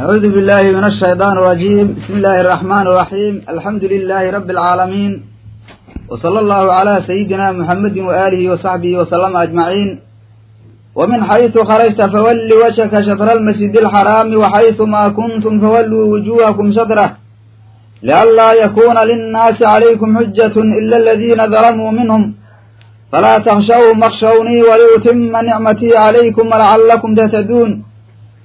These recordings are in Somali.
أعوذ بالله من الشيطان الرجيم بسم الله الرحمن الرحيم الحمد لله رب العالمين وصلى الله على سيدنا محمد وآله وصحبه وسلم أجمعين ومن حيث خرجت فول وجهك شطر المسجد الحرام وحيث ما كنتم فولوا وجوهكم شطره لئلا يكون للناس عليكم حجة إلا الذين ظلموا منهم فلا تخشوهم واخشوني ولأتم نعمتي عليكم ولعلكم تهتدون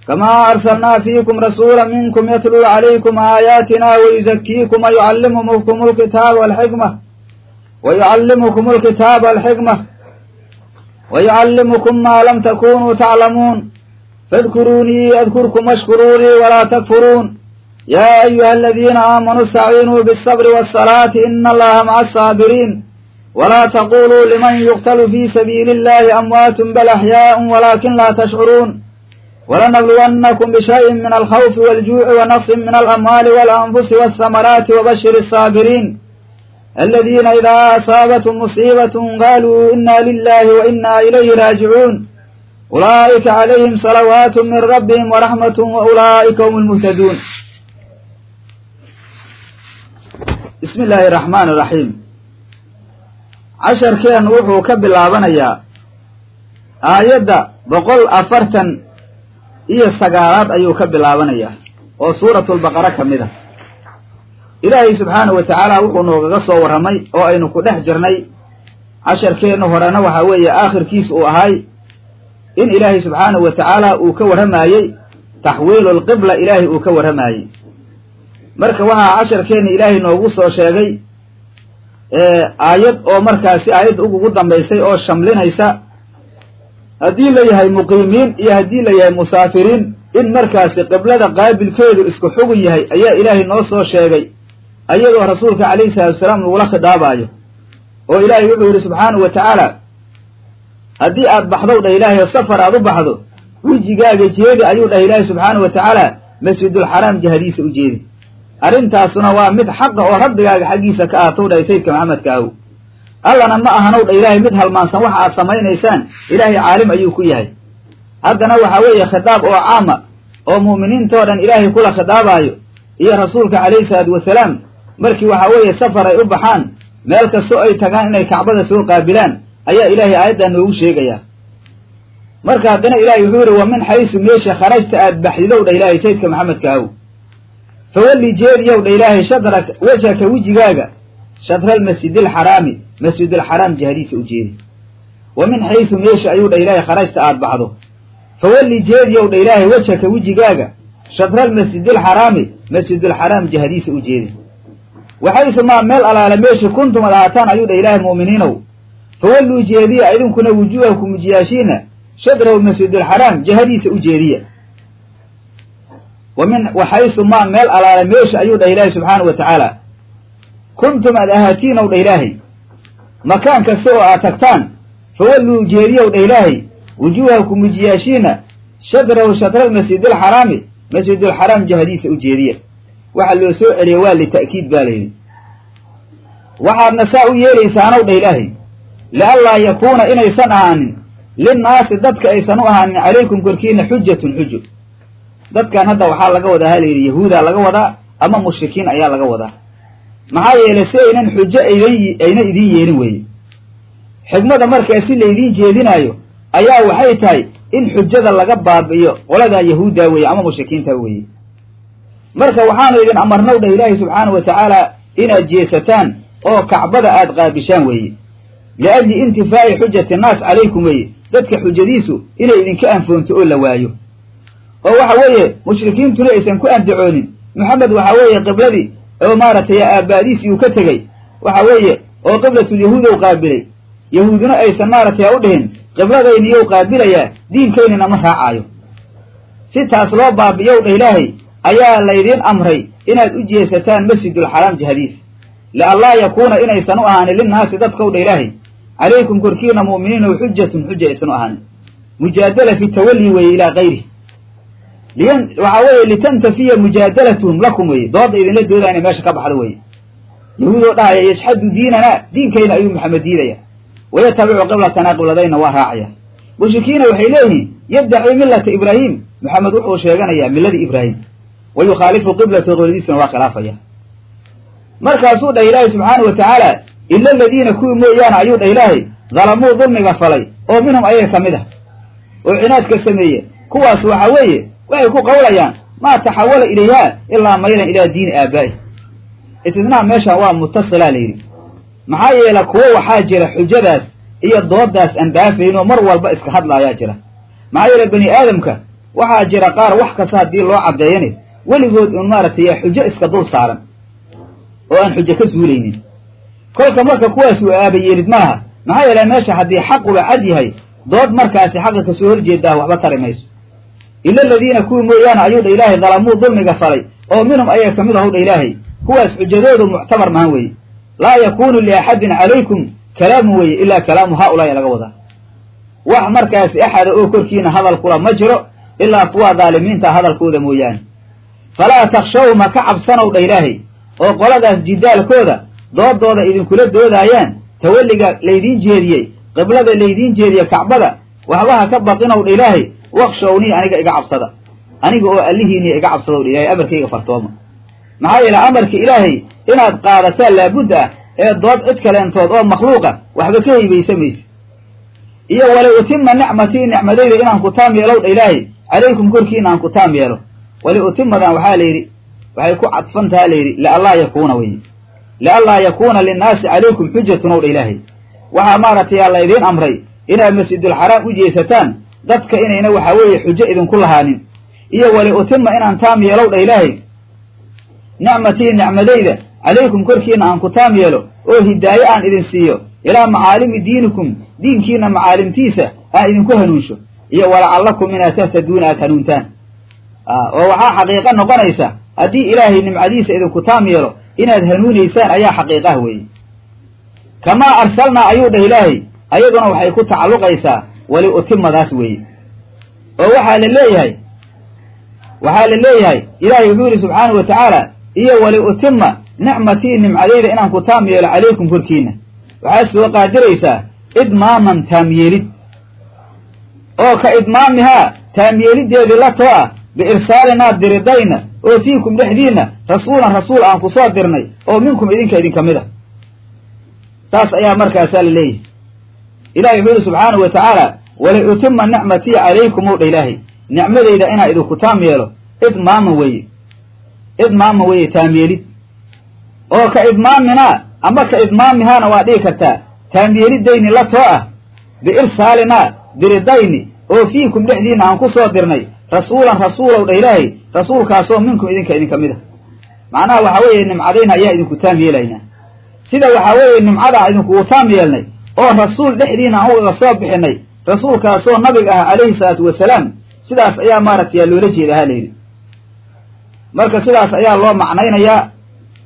كما أرسلنا فيكم رسولا منكم يتلو عليكم آياتنا ويزكيكم ويعلمكم الكتاب والحكمة ويعلمكم الكتاب والحكمة ويعلمكم ما لم تكونوا تعلمون فاذكروني أذكركم واشكروني ولا تكفرون يا أيها الذين آمنوا استعينوا بالصبر والصلاة إن الله مع الصابرين ولا تقولوا لمن يقتل في سبيل الله أموات بل أحياء ولكن لا تشعرون ولنبلونكم بشيء من الخوف والجوع ونقص من الأموال والأنفس والثمرات وبشر الصابرين الذين إذا أصابتهم مصيبة قالوا إنا لله وإنا إليه راجعون أولئك عليهم صلوات من ربهم ورحمة وأولئك هم المهتدون بسم الله الرحمن الرحيم casharkeen wuxuu ka bilaabanayaa aayadda boqol afartan iyo sagaalaad ayuu ka bilaabanayaa oo suuratulbaqara ka mid a ilaahay subxaanahu wa tacaala wuxuu noogaga soo warramay oo aynu ku dhex jirnay casharkeenna horena waxaa weeye aakhirkiisa uu ahay in ilaahay subxaanahu wa tacaala uu ka warramaayey taxwiilulqibla ilaahay uu ka warramaayey marka waxaa casharkeenna ilaahay noogu soo sheegay aayad oo markaasi aayadda ugugu dambaysay oo shamlinaysa haddii la yahay muqiimiin iyo haddii la yahay musaafiriin in markaasi qiblada qaabilkeedu isku xugun yahay ayaa ilaahay noo soo sheegay ayadoo rasuulka calayhi salaatu wasalaam lagula khidaabaayo oo ilaahay wuxuu yidhi subxaanahu wa tacaala haddii aad baxdow dhah ilaahay oo safar aad u baxdo wejigaaga jeedi ayuu dhah ilaahay subxaanahu wa tacaala masjidulxaraam jihadiisa u jeedi. Arrintaasuna waa mid xaqa oo rabbigaaga xaggiisa ka aatow dhahay sayidka maxamedka ahow allana ma ahanow dha ilaahay mid halmaansan waxa aad samaynaysaan ilaahay caalim ayuu ku yahay. Haddana waxaa weeye khitaab oo caama oo mu'miniintoo dhan ilaahay kula khidaabaayo iyo rasuulka calayhi salaatu wasalaam markii waxaa weeye safar ay u baxaan meel kastoo ay tagaan inay kacbada soo qaabilaan ayaa ilaahay aayaddaa noogu sheegayaa. Marka haddana ilaahay wuxuu yihi wa min xaysu meesha kharajta aad baxdidow dha ilaahay sayidka maxamedka ahow. Fawalli jeediyow dha ilaahay shadrak wejhaka wejigaaga shadra almasjid alxaraami masjidulxaraam jihadiisa u jeedi. Wa min xaysu meesha ayuu dha ilaahay kharajta aad baxdo. Fawalli jeediyow dha ilaahay wejhaka wejigaaga shadra almasjid alxaraami masjidulxaraam jihadiisa u jeedi. Waxaysu maa meel alaala meesha kuntum ad ahaataan ayuu dha ilaahay mu'miniinow. Fawalluu jeediya idinkuna wujuuhakum mujiyaashiina shadrahu masjidulxaraam jihadiisa u jeediya. Wa min waxaysu maa meel alaala meesha ayuu dhah ilaahay subxaanahu wa tacaala kuntum ad ahaatiinow dhah ilaahay makaan kasta oo aad tagtaan fawalluu jeediyow dhah ilaahay wujuuhakum wujiyaashiina shadrahu shadra almasjid alxaraami masjidulxaraam jihadiisa u jeediya waxa loo soo celiya waa lita'kiid baa layidhi waxaadna saa u yeelaysaanow dhah ilaahay lianlaa yakuuna inaysan ahaanin linnaasi dadka aysan u ahaanin calaykum korkiina xujatun xujo dadkan hadda waxaa laga wadaa ha layidhi yahuudaa laga wadaa ama mushrikiin ayaa laga wadaa maxaa yeelay si aynan xujo aydan ayna idiin yeelin weye xigmada markaa si laydiin jeedinaayo ayaa waxay tahay in xujada laga baabi'iyo qoladaa yahuuddaa weeye ama mushrikiinta weeye. Marka waxaanu idin amarnow dhah ilaahi subxaanahu wa tacaala inaad jeesataan oo kacbada aad qaabishaan weeye. Liajli intifaa'i xujati nnaas calaykum weeye. Dadka xujadiisu inay idinka anfoonto oo la waayo. Oo waxa weeye mushrikiintuna aysan ku andacoonin. Maxamed waxa weeye qibladii oo maaragtay aabbaadiisii uu ka tegey. Waxa weeye oo qiblatulyahuudow qaabilay. Yahuuduna aysan maaragtay u dhihin qibladayniyow qaabilayaa diinkaynina ma raacaayo si taas loo baabi'iyow dha ilaahay ayaa laydiin amray inaad u jeesataan masjidulxaraam jihadiis. Lianlaa yakuuna inaysan u ahaanin linnaasi dadkow dha ilaahay. Calaykum korkiina mu'miniinow xujatun xuja aysan u ahaanin. Mujaadala fi tawalli weeye ilaa kayrihi waxaa weeye litantafiya mujaadalatuhum lakum weye dooda idinla doodaa inay meesha ka baxdo weye yahuud oo dhahaya yashxadu diinana diinkayna ayuu maxamed diidaya. Wayatabicu qiblatana qibladayna waa raacaya. Mushrikiina waxay leeyihiin yaddaci millata ibraahim. Maxamed wuxuu sheeganayaa milladii ibraahim. Wa yukhaalifu qiblata qobladiisana waa khilaafaya. Markaasuu dhah ilaahay subxaana wa tacaala ila aladiina kuwii mooyaane ayuu dhah ilaahay dalamuu dulmiga falay oo minhum ayaga ka mid ah. Oo cinaadka sameeye kuwaas waxa weeye waxay ku qawlayaan maa taxawala ilayha ilaa maylan ilaa diini aabaa'i istisnaa meeshan waa mutasilaa la yidhi. Maxaa yeele kuwo waxaa jira xujadaas iyo doodaas aan dhaafayn oo mar walba iska hadlaayaa jira. Maxaa yeele bani aadamka waxaa jira qaar wax kasta haddii loo caddeeyane weligood un maaragtay xujo iska dul saaran oo aan xujo ka suulaynin. Kolka marka kuwaas uu aabayeelid maaha maxaa yeele meesha haddii xaquba cad yahay dood markaasi xaqa ka soo horjeedaa waxba tari mayso ila aladiina kuwii mooyaane ayuu dha ilaahay dalamuu dulmiga falay oo minhum ayaga ka mid ahu dha ilaahay kuwaas xujadoodu muctabar mahan weeye laa yakunu liaxadin calaykum kalaamun weeye ilaa kalaamu haaulaai laga wadaa wax markaasi axada oo korkiina hadal kula ma jiro ilaa kuwa daalimiinta hadalkooda mooyaane falaa takshaw ma ka cabsanow dha ilaahay oo qoladaas jidaalkooda doodooda idinkula doodaayaan tawalliga laydiin jeediyey qiblada laydiin jeediye kacbada waxba ha ka baqinow dha ilaahay wakshownii aniga iga cabsada. Aniga oo allihiiniya iga cabsadow dha ilahay amarkayga fartooma. Maxaa yeele amarka ilaahay inaad qaadataan laabudda ah ee dood cid kaleentood oo makhluuqa waxba ka haybaysa mayse. Iyo wali utima nicmatii nicmadayda inaan ku taam yeelow dha ilaahay calaykum korkiina aan ku taam yeelo. Wali utimadan waxaa la yidhi waxay ku cadfantaha la yidhi lianlaa yakuuna weye lianlaa yakuuna linnaasi calaykum xujatun ow dha ilaahay. Waxaa maaragtay aa la idiin amray inaad masjidulxaraam u jeesataan dadka inayna waxaa weeye xujo idinku lahaanin. Iyo wali utima inaan taam yeelow dha ilaahay. Nicmatii nicmadayda calaykum korkiina aan ku taam yeelo oo hidaaye aan idin siiyo ilaa macaalimi diinikum diinkiina macaalimtiisa aan idinku hanuunsho. Iyo walacallakum inaad tahtaduuna aad hanuuntaan. Oo waxaa xaqiiqo noqonaysa haddii ilaahay nimcadiisa idinku taam yeelo inaad hanuunaysaan ayaa xaqiiqah weeye. Kamaa arsalnaa ayuu dhah ilaahay ayaduna waxay ku tacalluqaysaa wali utimadaas weeye. Oo waxaa la leeyahay waxaa la leeyahay ilaahay wuxuu yidhi subxaanahu wa tacaala iyo wali utima nicmatii nimcadayda inaan ku taam yeelo calaykum korkiina waxaad soo qaadiraysaa idmaaman taamyeelid. Oo ka idmaamihaa taamyeelideedii la too ah biirsaalinaa diridayna oo fiikum dhexdiinna rasuulan rasuul aan ku soo dirnay oo minkum idinka idinka mid a saas ayaa markaasaa la leeyahay ilahi wuxuu yihi subxaanahu wa tacaala wali utima nicmatii calaykum ow dha ilaahay nicmadayda inaa idinku taam yeelo idmaaman weeye idmaaman weeye taamyeelid oo ka idmaaminaa ama ka idmaamihaana waa dhigi kartaa taamyeelidayni la too ah biirsaalinaa diridayni oo fiikum dhexdiinna aan ku soo dirnay rasuulan rasuulow dha ilaahay rasuulkaasoo minkum idinka idinka mid a macnaha waxaa weeye nimcadayna ayaa idinku taam yeelaynaa sida waxaa weeye nimcadaa idinkugu taam yeelnay oo rasuul dhexdiina aan ugaga soo bixinay rasuulkaasoo nabiga ah calayhi salaatu wasalaam sidaas ayaa maaragtay loola jeeda ha layidhi marka sidaas ayaa loo macnaynayaa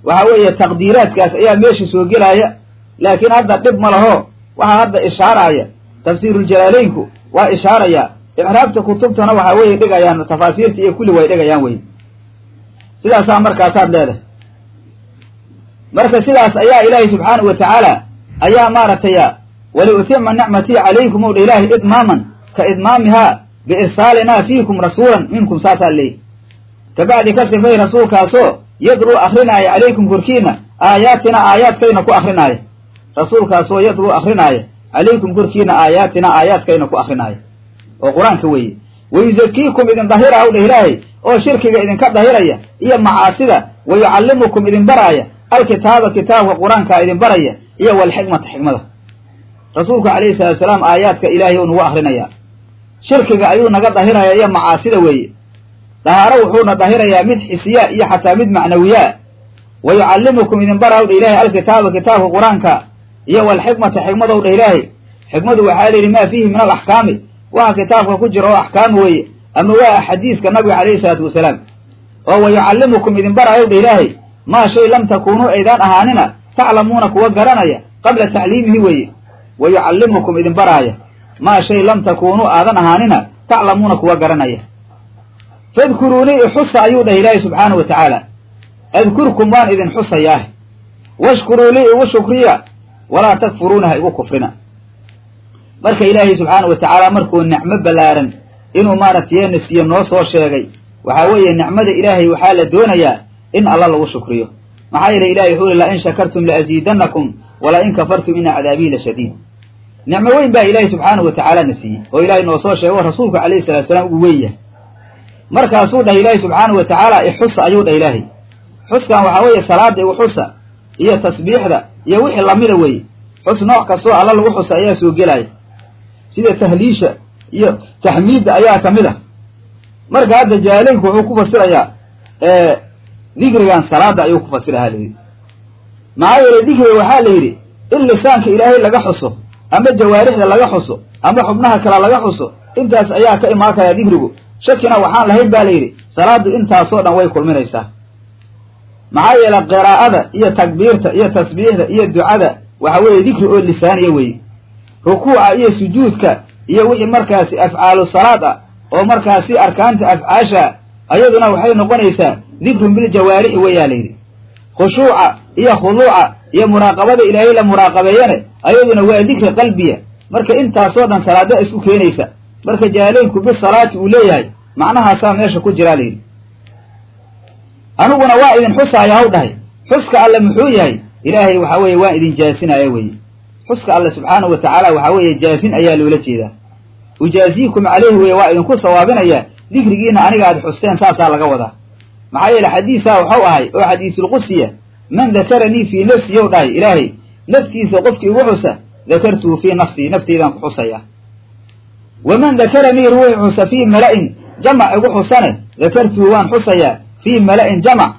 waxaa weeye taqdiiraadkaas ayaa meesha soo gelaaya laakiin hadda dhib ma laho waxaa hadda ishaaraya tafsiiruljalaaleynku waa ishaaraya icraabta kutubtana waxaa weeye dhigayaan tafaasiirta iyo kulli way dhigayaan wey sidaasaa markaasaad leedahay. Marka sidaas ayaa ilaahay subxaanahu wa tacaala ayaa maaragtay wali utima nicmatii calaykum ow dha ilaahay idmaaman ka idmaamihaa biirsaalinaa fiikum rasuulan minkum saasaa leeyihi kabacdi ka sifay rasuulkaasoo yadruu akrinaaya calaykum korkiina aayaatina aayaadkayna ku akrinaaya rasuulkaasoo yadruu akrinaaya calaykum korkiina aayaatina aayaadkayna ku akrinaaya oo qur'aanka weeye wayuzakiikum idin dahira ow dha ilaahay oo shirkiga idinka dahiraya iyo macaasida wa yucallimukum idin baraaya alkitaaba kitaabka qur'aankaa idin baraya iyo walxikmata xikmada. Rasuulku calayhi salatu salaam aayaadka ilaahay ou nagu akrinayaa shirkiga ayuu naga dahiraya iyo macaasida weeye. Dahaaro wuxuuna dahirayaa mid xisiya iyo xataa mid macnawiyaa wa yucallimukum idin bara ow dha ilaahay alkitaaba kitaabka qur'aanka iyo walxikmata xikmadow dha ilaahay. Xikmadu waxaa la yidhi maa fiihi min alaxkaami waxa kitaabka ku jira oo axkaam weeye ama waa xadiiska nabiga calayhi salaatu wasalaam. Oo wa yucallimukum idin baraayow dha ilaahay maa shay lam takuunuu aydaan ahaanina taclamuuna kuwa garanaya qabla tacliimihi weeye. Wa yucallimukum idin baraaya maa shay lam takuunuu aadan ahaanina taclamuuna kuwa garanaya. Fadkuruunii ixusa ayuu dhahay ilaahay subxaanahu wa tacaala. Adkurkum waan idin xusayaah washkuruu lii igu shukriya walaa takfuruuna ha igu kufrina. Marka ilaahay subxaanahu wa tacaala markuu nicmo ballaaran inuu maaragtay yeena siiye noo soo sheegay waxaa weeye nicmada ilaahay waxaa la doonayaa in alla lagu shukriyo. Maxaa yeele ilahay wuxuu yihi la in shakartum laaziidannakum wala in kafartum ina cadaabii la shadiid. Nicmo weyn baa ilaahay subxaanahu watacaala na siiyey oo ilahay noo soo sheego rasuulku calayhi salatu salaam ugu weyn yahay. Markaasuu dhahay ilaahay subxaanahu watacaala ixusa ayuu dhah ilaahay. Xuskan waxaa weeye salaada igu xusa iyo tasbiixda iyo wixii lamida weeye xus nooc kastoo alla lagu xusa ayaa soo gelaya. Sida tahliisha iyo taxmiidda ayaa ka mid ah. Marka hadda jaalaynku wuxuu ku fasirayaa dikrigan salaada ayuu ku fasiraha layidhi maxaa yeele dikriga waxaa la yidhi in lisaanka ilaahay laga xuso ama jawaarixda laga xuso ama xubnaha kale laga xuso intaas ayaa ka imaan karaa dikrigu shakina waxaan lahayn ba la yidhi salaadu intaasoo dhan way kulminaysaa. Maxaa yeele qiraa'ada iyo takbiirta iyo tasbiixda iyo ducada waxa weeye dikri oo lisaaniya weeye. Rukuuca iyo sujuudka iyo wixii markaasi afcaalu salaad ah oo markaasi arkaanta afcaasha ayaduna waxay noqonaysaa dikrun biljawaarixi weyaa layidhi khushuuca iyo khuduuca iyo muraaqabada ilaahay la muraaqabeeyane ayaduna waa dikri qalbiya. Marka intaasoo dhan salaada isku keenaysa marka jaalaynku bisalaati uu leeyahay macnahaasaa meesha ku jiraa layidhi aniguna waa idin xusaaya haw dhahay. Xuska alle muxuu yahay? Ilaahay waxa weeye waan idin jaasinaya weye xuska alle subxaanahu wa tacaala waxaa weeye jaasin ayaa loola jeedaa. Ujaaziikum caleyhi weye waa idinku sawaabinaya dikrigiina aniga aad xusteen saasaa laga wadaa maxaa yeele xadiisaa waxau ahay oo xadiisulqudsiya man dakaranii fii nafsi yow dhahay. Ilaahay naftiisa qofkii igu xusa dakartuhu fii nafsii nafteydaan ku xusaya. Waman dakaranii ruuxi xusa fii mala'in jamac igu xusane dakartuhu waan xusayaa fii mala'in jamac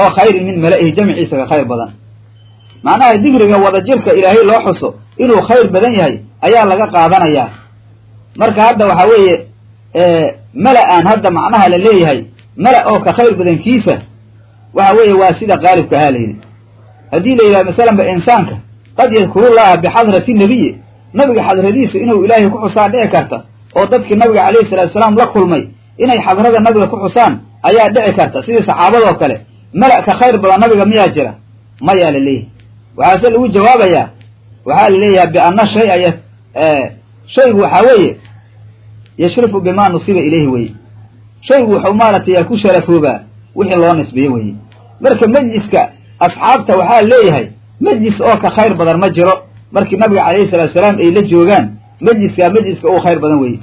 oo khayrin min mala'ihi jamciisa ka khayr badan. Macnaha dikriga wadajirka ilaahay loo xuso inuu khayr badan yahay ayaa laga qaadanayaa. Marka hadda waxaa weeye mala-aan hadda macnaha la leeyahay mala oo ka khayr badankiisa waxa weeye waa sida qaalibka ahaa la yidhi. Haddii la yidhaha masalanba insaanka qad yadkurullaha bixadrati nebiyi nabiga xadradiisa inuu ilaahay ku xusaan dhici karta oo dadkii nabiga calayhi salatu salaam la kulmay inay xadrada nabiga ku xusaan ayaa dhici karta. Sidii saxaabadoo kale mala ka khayr badan nabiga miyaa jira? Mayaa la leeyahay. Waxaase lagu jawaabayaa waxaa la leeyahay bianna shay-a shaygu waxaa weeye yashrifu bimaa nusiba ilayhi weye shaygu wuxuu maaragtay ku sharafoobaa wixii loo nisbeeye weye marka majliska asxaabta waxaa leeyahay majlis oo ka khayr badan ma jiro. Markii nabiga calayhi salatu salaam ay la joogaan majliskaa majliska uu khayr badan weye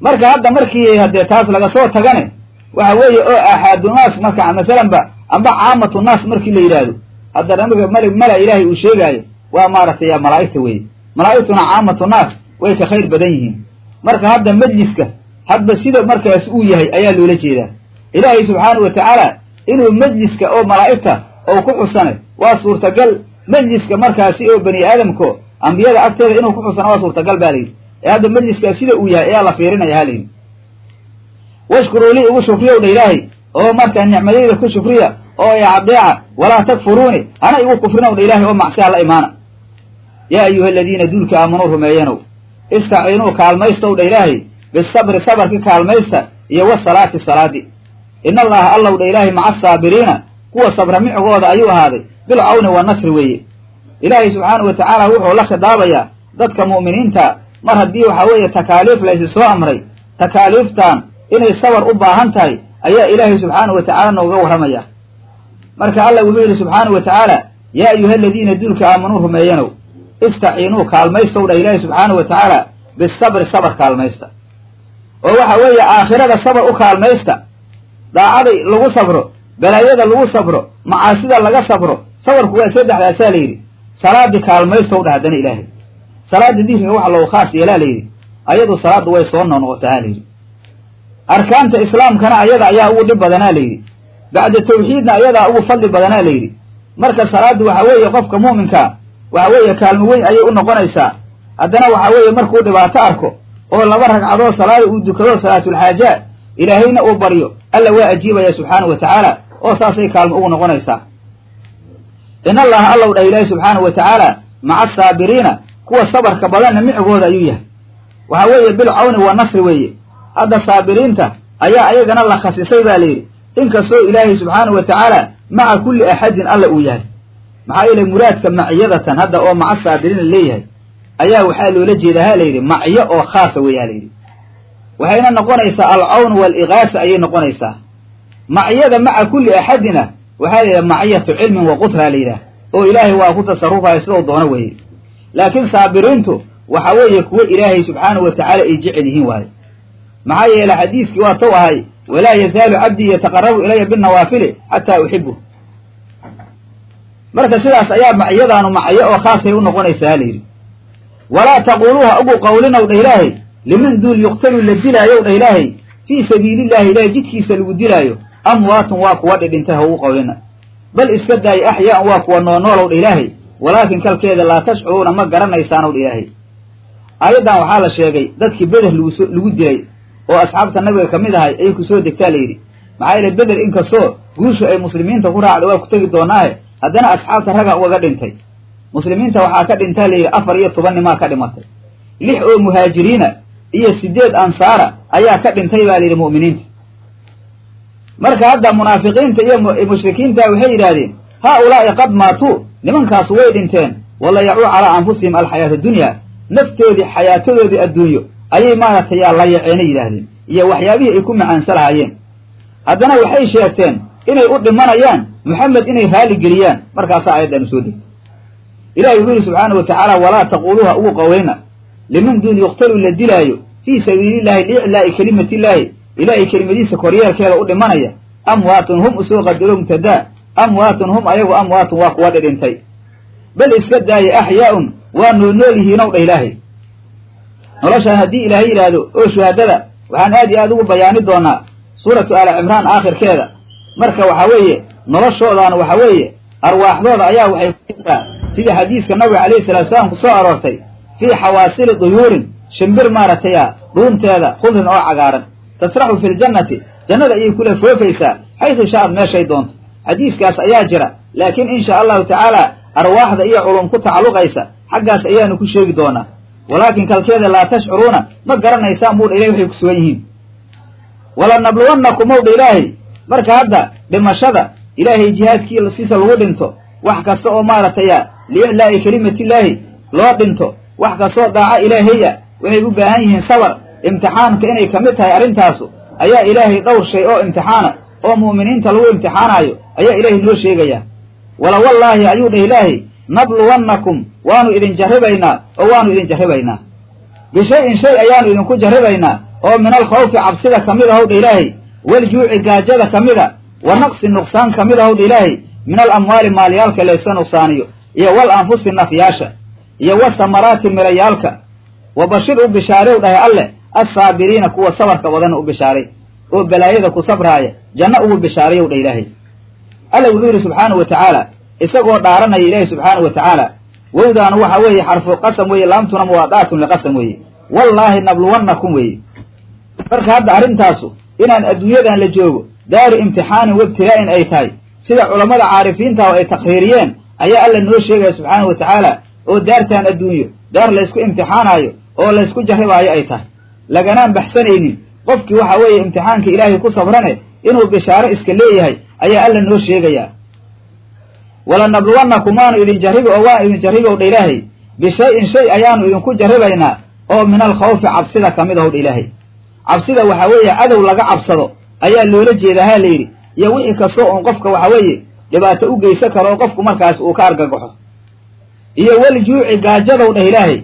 marka hadda markii haddee taas laga soo tagane waxa weeye oo aaxaadunaas marka masalanba amba caamatu naas markii la yidhaahdo hadda nabiga mal mala ilaahay uu sheegaayo waa maaragtay malaa'igta weye malaa'igtuna caamatu naas way ka khayr badan yihiin. Marka hadda majliska hadba sida markaas uu yahay ayaa loola jeedaa. Ilaahay subxaanahu wa tacaala inuu majliska oo malaa'igta oo ku xusane waa suurtagal majliska markaasi oo bani aadamko ambiyada agteeda inuu ku xusana waa suurtagal baa layidhi ee hadda majliskaa sida uu yahay ayaa la fiirinaya ha layidhi washkuruu lii igu shukriyow dha ilaahay oo markaa nicmadayda ku shukriya oo i adeeca walaa takfuruuni hana igu kufrinow dha ilaahay oo macsiha la imaana. Yaa ayuha aladiina duulka aamanuu rumeeyanow istaciinuu kaalmaystow dha ilaahay bisabri sabarki kaalmaysta iyo wasalaati salaadi in allaha allow dha ilaahay maca asaabiriina kuwa sabra micigooda ayuu ahaaday bilcawni wa nasri weeye ilaahay subxaanahu wa tacaala wuxuu la khidaabayaa dadka mu'miniinta mar haddii waxaa weeye takaaliif laysi soo amray takaaliiftan inay sabar u baahan tahay ayaa ilaahay subxaanahu wa tacaala nooga warramaya marka allah wuxuu yidhi subxaanahu wa tacaala yaa ayuha aladiina duulka aamanuu rumeeyanow istaciinuu kaalmaystow dha ilaahay subxaanahu wa tacaala bisabri sabar kaalmaysta oo waxa weeye aakhirada sabar u kaalmaysta daacada lagu sabro balaayada lagu sabro macaasida laga sabro sabarku waa saddexdaasaa la yidhi salaadii kaalmaystow dha haddana ilaahay. Salaada dikriga waxa loogu khaas yeelaa la yidhi ayadu salaaddu way soo noqnoqotaa la yidhi. Arkaanta islaamkana ayada ayaa ugu dhib badanaa la yidhi. Bacda tawxiidna ayadaa ugu fadli badanaa la yidhi. Marka salaaddu waxa weeye qofka mu'minkaa waxa weeye kaalmo weyn ayay u noqonaysaa. Haddana waxa weeye markuu dhibaato arko oo laba ragcadood salaada uu dukado salaatulxaaja ilaahayna uu baryo. Alla waa ajiibaya subxaanahu wa tacaala oo saasay kaalmo ugu noqonaysaa. In allaha allow dhah ilaahi subxaanahu wa tacaala maca asaabiriina kuwa sabarka badanna micigooda ayuu yahay. Waxa weeye bilcawni wa nasri weeye. Hadda saabiriinta ayaa ayagana la khasisay baa layidhi inkastoo ilaahay subxaanahu wa tacaala maca kulli axadin alla uu yahay. Maxaa yeele muraadka maciyadatan hadda oo maca saabiriina leeyahay ayaa waxaa loola jeedaa ha layidhi macyo oo khaasa weeye ha layidhi waxayna noqonaysaa alcawn waaligaasa ayay noqonaysaa. Maciyada maca kulli axadina waxaa la yidhaha maciyatu cilmin wa qudraa la yidhaah oo ilaahay waa ku tasarufaya sidou doono weeye. laakiin saabiriintu waxa weeye kuwo ilaahay subxaanahu wa tacaala ay jecel yihiin waayo maxaa yeele xadiiskii waa tow ahay walaa yazaalu cabdii yataqarabu ilaya binnawaafili xataa uxibuh marka sidaas ayaa maciyadaanu maciyo oo khaasay u noqonaysaa layidhi walaa taquuluuha ugu qawlinow dha ilaahay liman duul yuqtalu la dilaayow dha ilaahay fii sabiilillahi ilaahay jidkiisa lagu dilaayo amwaatun waa kuwa dhidhintay ha ugu qawlina bal iska daaya axyaa'un waa kuwa noonoolow dha ilaahay walaakin kalkeeda laa tashcuruuna ma garanaysaanow dha ilaahay aayaddan waxaa la sheegay dadkii beder lagu dilay oo asxaabta nabiga ka mid ahay ayay ku soo degtaa la yidhi maxaa yeele beder inkastoo guushu ay muslimiinta ku raacda waa ku tegi doonaahe haddana asxaabta raga ugaga dhintay muslimiinta waxaa ka dhintaa layidhi afar iyo toban nimaa ka dhimatay. Lix oo muhaajiriina iyo sideed ansaara ayaa ka dhintay baa layidhi mu'miniinta. Marka hadda munaafiqiinta iyo mushrikiinta waxay yidhaahdeen haa ulaa'i qad maatuu nimankaas way dhinteen walayacuu calaa anfusihim alxayaata dunya naftoodii xayaatadoodii adduunyo ayay maaragtay yaa la yaceena yidhaahdeen. Iyo waxyaabihii ay ku macaansa lahaayeen haddana waxay sheegteen inay u dhimanayaan moxamed inay raali geliyaan. Markaasaa aayaddaanu soo degtay ilahi wuxuu yihi subxaana wa tacaala walaa taquuluuha ugu qaweyna liman duun yuqtalu la dilaayo fii sabiilillahi liiclaa'i kelimatillaahi ilaahay kelimadiisa koryeelkeeda u dhimanaya. Amwaatun hum u soo qadaro mubtadaa amwaatun hum ayagu amwaatun waa kuwa dhidhintay bal iska daaya axyaa'un waa noo nool yihiinow dha ilaahay. Noloshaan haddii ilaahay yidhaahdo oo shuhaadada waxaan aad iyo aad ugu bayaani doonaa suuratu aali cimraan aakhirkeeda. Marka waxa weeye noloshoodaana waxa weeye arwaaxdooda ayaa waxay kutaa sida xadiiska nabiga calayhi salatu salaam ku soo aroortay fii xawaasili duyuurin shimbir maaragtay a dhuunteeda khudrin oo cagaaran. Tasraxu fi ljannati jannada ayay kula foofaysaa xaysu sha'ad meeshay doonto. Xadiiskaas ayaa jira laakiin insha allahu tacaala arwaaxda iyo culum ku tacalluqaysa xaggaas ayaanu ku sheegi doonaa. Walaakin kalkeeda laa tashcuruuna ma garanaysaan buudha ilahay waxay ku sugan yihiin. Walanabluwannakum owdha ilaahay marka hadda dhimashada ilaahay jihaadkii siisa lagu dhinto wax kasta oo maaragtaya liiclaa'i kelimatillaahi loo dhinto wax kastoo daaca ilaahaya waxay u baahan yihiin sabar imtixaanka inay ka mid tahay arrintaasu ayaa ilaahay dhowr shay oo imtixaana oo mu'miniinta lagu imtixaanaayo ayaa ilaahay noo sheegayaa wala wallaahi ayuu dhah ilaahay nabluwannakum waanu idin jarribaynaa oo waanu idin jarribaynaa bishay-in shay ayaanu idinku jarribaynaa oo min alkhawfi cabsida ka mid ahowdha ilaahay waljuuci gaajada ka mida wa naqsi nuqsaan ka mid ahowdha ilaahay min alamwaali maalyaalka layska nuqsaaniyo iyo wal anfusi nafyaasha iyo wa samaraati mirayaalka wa bashir u bishaarew dhahay alleh assaabiriina kuwa sabarka badanna u bishaaray oo balaayada ku sabraaya janno ugu bishaarayow dha ilaahay. Alla wuxuu yidhi subxaanahu wa tacaala isagoo dhaaranaya ilaahi subxaanahu wa tacaala wowdaanu waxa weeye xarfu qasam weeye laamtuna muwaadaatun liqasam weeye. Wallaahi nabluwannakum weeye. Marka hadda arrintaasu inaan adduunyadan la joogo daaru imtixaanin wabtilaa'in ay tahay sida culammada caarifiinta oo ay takriiriyeen ayaa alla noo sheegaya subxaanahu wa tacaala oo daartaan adduunyo daar laysku imtixaanaayo oo laysku jarribaayo ay tahay. Laganaan baxsanaynin. Qofkii waxa weeye imtixaanka ilaahay ku sabrane inuu bishaaro iska leeyahay ayaa alla noo sheegayaa walanabluwannakum waanu idin jarribi oo waan idin jarribow dha ilaahay. Bishay-in shay ayaanu idinku jarribaynaa oo min alkhawfi cabsida ka mid ahow dha ilaahay. Cabsida waxa weeye cadow laga cabsado ayaa loola jeedaa ha layidhi iyo wixii kastoo uun qofka waxa weeye dhibaato u geysan karo qofku markaas uu ka argagaxo iyo waljuuci gaajadow dhah ilaahay.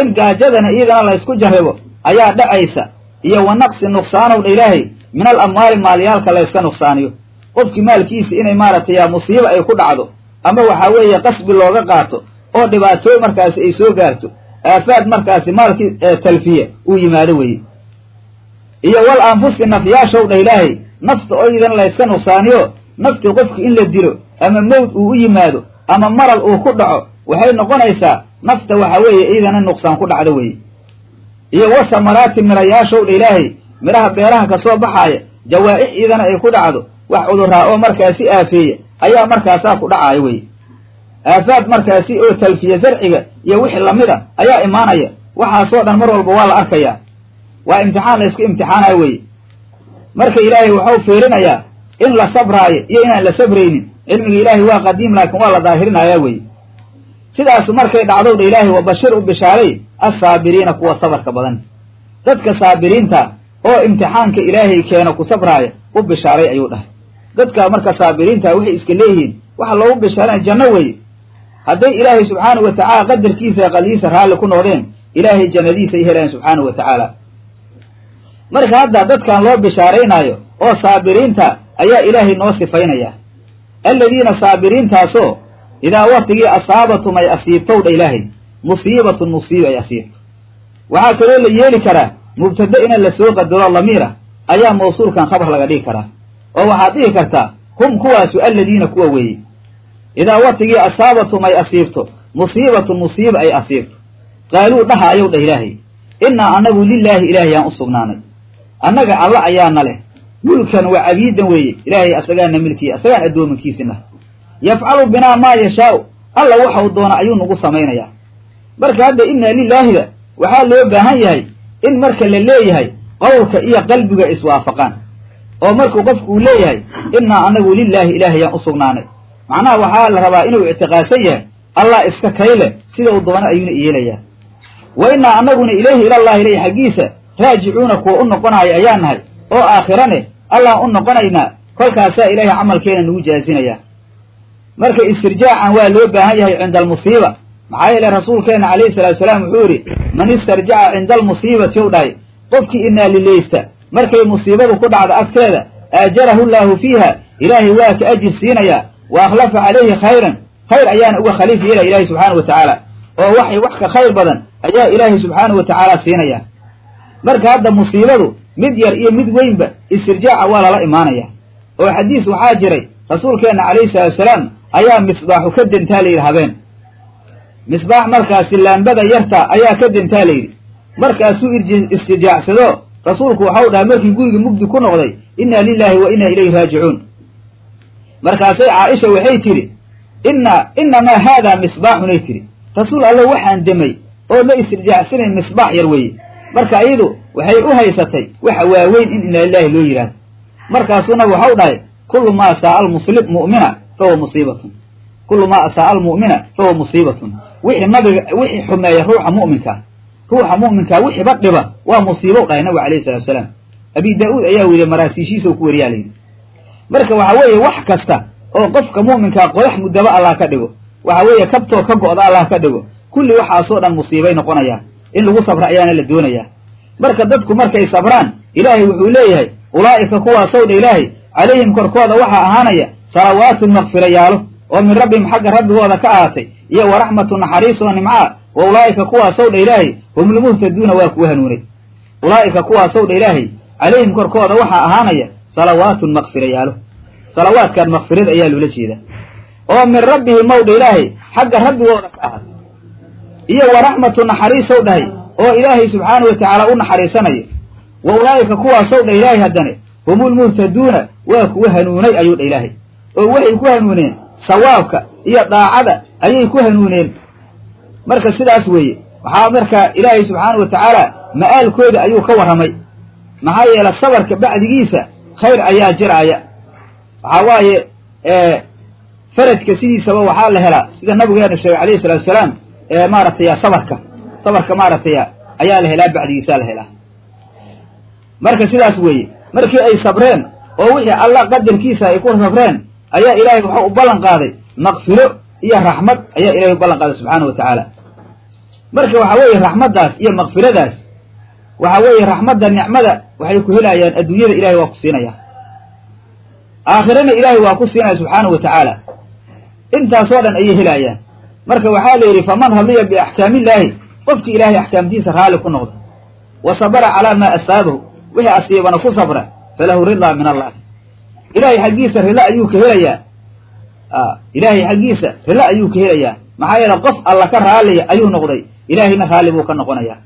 In gaajadana iyadana laysku jarribo ayaa dhacaysa. Iyo wa naqsi nuqsaanow dha ilaahay min al amwaali maalyaalka layska nuqsaaniyo. Qofkii maalkiisa inay maaragtay musiibo ay ku dhacdo ama waxaa weeye qasbi looga qaato oo dhibaatooy markaasi ay soo gaarto aafaad markaasi maalkii talfiye uu yimaado weye iyo wal anfusi nafyaashow dhah ilaahay nafta oo idan layska nuqsaaniyo nafti qofki in la dilo ama mawd uu u yimaado ama maral uu ku dhaco waxay noqonaysaa nafta waxa weeye iidana nuqsaan ku dhacdo weye iyo wa samaraati mirayaashow dha ilaahay midhaha beeraha ka soo baxaaya jawaa-ix iidana ay ku dhacdo wax cuduraa oo markaasi aafeeya ayaa markaasaa ku dhacaayo weye aafaad markaasi oo talfiya zarciga iyo wixii lamida ayaa imaanaya waxaasoo dhan mar walba waa la arkayaa. Waa imtixaan laysku imtixaanayo weye marka ilaahay waxau fiirinayaa in la sabraayo iyo inaan la sabraynin. Cilmiga ilaahay waa qadiim laakiin waa la daahirinayaa weye sidaasu markay dhacdow dha ilaahay wa bashir u bishaaray assaabiriina kuwa sabarka badan. Dadka saabiriinta oo imtixaanka ilaahay keena ku sabraaya u bishaaray ayuu dhahay. Dadka marka saabiriinta waxay iska leeyihiin waxa loogu bishaaranaya janno weeye hadday ilaahay subxaanahu wa tacaala qadarkiisa qadiisa raalli ku noqdeen ilaahay jannadiisa ay helayaan subxaanahu wa tacaala. Marka hadda dadkan loo bishaaraynaayo oo saabiriinta ayaa ilaahay noo sifaynaya. Alladiina saabiriintaasoo idaa waktigii asaabatum ay asiibtow dha ilaahay musiibatun musiiba ay asiibto. Waxaa kaloo la yeeli karaa mubtade ina la soo qadaro lamiira ayaa mawsuulkan khabar laga dhigi karaa. Oo waxaad dhihi kartaa hum kuwaasu alladiina kuwa weeye. Idaa waktigii asaabatum ay asiibto musiibatun musiiba ay asiibto. Qaaluu dhaha ayow dha ilaahay innaa annagu lilaahi ilaahayaan u sugnaanay. Annaga alla ayaana leh mulkan waa cabiidan weeye. Ilaahay asagaana milkiya asagaan addoominkiisina. Yafcalu binaa maa yashaau. Alla waxau doona ayuu nagu samaynayaa. Marka hadda innaa lilaahida waxaa loo baahan yahay in marka la leeyahay qowlka iyo qalbiga iswaafaqaan. Oo markuu qofku uu leeyahay innaa anagu lilaahi ilaahayaan u sugnaanay. Macnaha waxaa la rabaa inuu ictiqaadsan yahay allah iska kayle sida uu doono ayuuna iyeelayaa wa innaa anaguna ilayhi ilallahi ilayhi xaggiisa raajicuuna kuwa u noqonaya ayaa nahay oo aakhirane allaan u noqonaynaa kolkaasaa ilaahay camalkeena nagu jaazinayaa marka istirjaacan waa loo baahan yahay cinda almusiiba maxaa yeele rasuulkeena calayhi salatu salaam wuxuu yidhi man istarjaca cinda almusiibati ou dhahay qofkii inaalileysta markay musiibadu ku dhacdo agteeda aajarahu llaahu fiiha ilaahay waa ka ajir siinayaa wa akhlafa calayhi khayran. Khayr ayaana uga khaliif yeelaya ilaahay subxaana wa tacaala oo waxay wax ka khayr badan ayaa ilaahay subxaana wa tacaala siinaya. Marka hadda musiibadu mid yar iyo mid weynba istirjaaca waa lala imaanaya. oo xadiis waxaa jiray rasuulkeenna calayhi salaatu salaam ayaa misbaaxu ka dentaa layidhi habeen. misbaax markaasi laambada yarta ayaa ka dentaa layidhi. markaasuu istirjaacsado rasuulku waxau dhahay markii guriga mugdi ku noqday inna lilaahi wa inna ilayhi raajicuun. markaasay caaisha waxay tidhi inna innamaa haadaa misbaaxunay tidhi. rasuul alla waxaan demay oo ma istirjaacsanayn misbaax yar weeye marka iyadu waxay u haysatay waxa waaweyn in inna lilaahi loo yidhaahdo markaasuu nabigu waxau dhahay kullu maa asaaa almuslim mu'mina fahuwa musiibatun. Kullu maa asaaa almu'mina fahuwa musiibatun. Wixii nabiga wixii xumeeya ruuxa mu'minka ruuxa mu'minkaa wixiiba dhiba waa musiibow dhahay nabigu alayhi salatu wasalaam. Abi daa-uud ayaa weriye maraasiishiisa ku weriyaa layidhi marka waxa weeye wax kasta oo qofka mu'minkaa qodax muddaba allah ka dhigo waxa weeye kabtoo ka go'da allah ka dhigo kulli waxaasoo dhan musiibay noqonayaan in lagu sabra ayaana la doonayaa marka dadku markay sabraan ilaahay wuxuu leeyahay ulaa'ika kuwaasow dha ilaahay calayhim korkooda waxaa ahaanaya salawaatun makfirayaalo oo min rabbihim xagga rabbigooda ka ahaatay iyo wa raxmatu naxariis nimcaa wa ulaa'ika kuwaasow dha ilaahay hum lmuhtaduuna waa kuwa hanuunay. Ulaa'ika kuwaasow dha ilaahay calayhim korkooda waxaa ahaanaya salawaatun makfirayaalo salawaadkan makfirada ayaa loola jeedaa. Oo min rabbihim dha ilaahay xagga rabbigooda ka ahaatay iyo wa raxmatu naxariisow dhahay oo ilaahay subxaana wa tacaala u naxariisanayo wa ulaa'ika kuwaasow dha ilaahay haddane humulmuhtaduuna waa kuwa hanuunay ayuu dha ilaahay. Oo waxay ku hanuuneen sawaabka iyo daacada ayay ku hanuuneen. Marka sidaas weeye waxaa marka ilaahay subxaana wa tacaala ma'aalkooda ayuu ka warramay. Maxaa yeele sabarka bacdigiisa khayr ayaa jiraaya. Waxaa waaye farajka sidiisaba waxaa la helaa sida nabigeenu sheegay alayhi salatu wasalaam maaragtay sabarka sabarka maaragtay ayaa la helaa bacdigiisaa la helaa. Marka sidaas weeye markii ay sabreen oo wixii allah qadarkiisa ay ku sabreen ayaa ilaahay waxau u ballan qaaday makfiro iyo raxmad ayaa ilahay u ballan qaaday subxaana wa tacaala. Marka waxa weeye raxmaddaas iyo makfiradaas waxa weeye raxmadda nicmada waxay ku helayaan adduunyada ilahay waa ku siinaya. Aakhirana ilaahay waa ku siinaya subxaana wa tacaala. Intaasoo dhan ayay helayaan marka waxaa la yidhi faman radiya biaxkaamillaahi qofkii ilaahay axkaamtiisa raalli ku noqda wa sabara calaa maa asaabahu wixii asiibana ku sabra falahu ridaa min allahi ilaahay xaggiisa rida ayuu ka helayaa. Ilaahay xaggiisa rida ayuu ka helayaa. Maxaa yeele qof alla ka raaliya ayuu noqday. Ilaahayna raalli buu ka noqonayaa.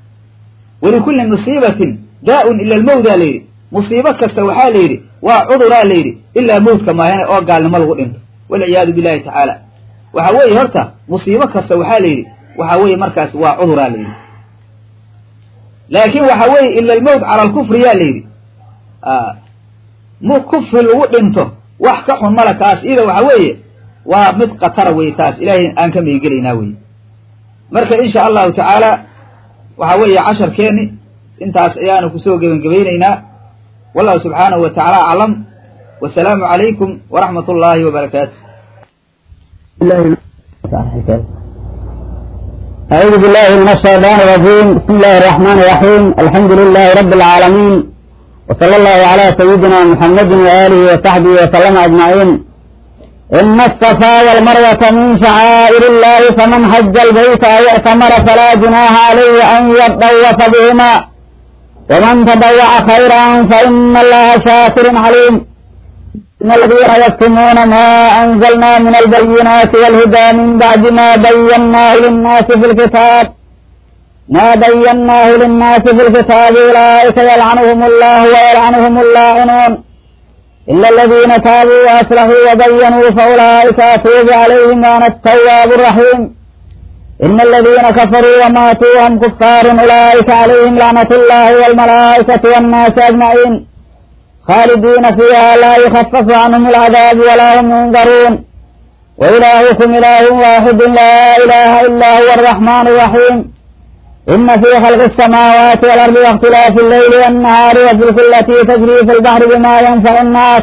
Walikulli musiibatin daa-un ila almowdaa la yidhi. Musiibo kasta waxaa la yidhi waa cuduraa la yidhi ilaa mowdka maahane oo gaalnimo lagu dhinto. Walciyaadu billahi tacaala waxa weeye horta musiibo kasta waxaa la yidhi waxa weeye markaas waa cuduraa la yidhi. Laakiin waxa weeye ila almowt cala alkufri yaa la yidhi mu kufri lagu dhinto wax ka xun mala kaas ida waxa weeye waa mid khatara weye taas ilaahay aan ka meygelaynaa weye marka insha allahu tacaala waxa weeye casharkeeni intaas ayaanu ku soo gebangebaynaynaa wallahu subxaanahu wa tacaala aclam. Wasalaamu calaykum waraxmat ullaahi wabarakaatu أعوذ بالله من الشيطان الرجيم بسم الله الرحمن الرحيم الحمد لله رب العالمين وصلى الله على سيدنا محمد وآله وصحبه وسلم أجمعين إن الصفا والمروة من شعائر الله فمن حج البيت أو اعتمر فلا جناح عليه أن يطوف بهما ومن تطوع خيرا فإن الله شاكر عليم إن الذين يكتمون ما أنزلنا من البينات والهدى من بعد ما بيناه للناس في الكتاب ما بيناه للناس في الكتاب أولئك يلعنهم الله ويلعنهم اللاعنون إلا الذين تابوا وأصلحوا وبينوا فأولئك أتوب عليهم وأنا التواب الرحيم إن الذين كفروا وماتوا هم كفار أولئك عليهم لعنة الله والملائكة والناس أجمعين خالدين فيها لا يخفف عنهم العذاب ولا هم ينذرون وإلهكم إله واحد لا إله إلا هو الرحمن الرحيم إن في خلق السماوات والأرض واختلاف الليل والنهار وفلك التي تجري في البحر بما ينفع الناس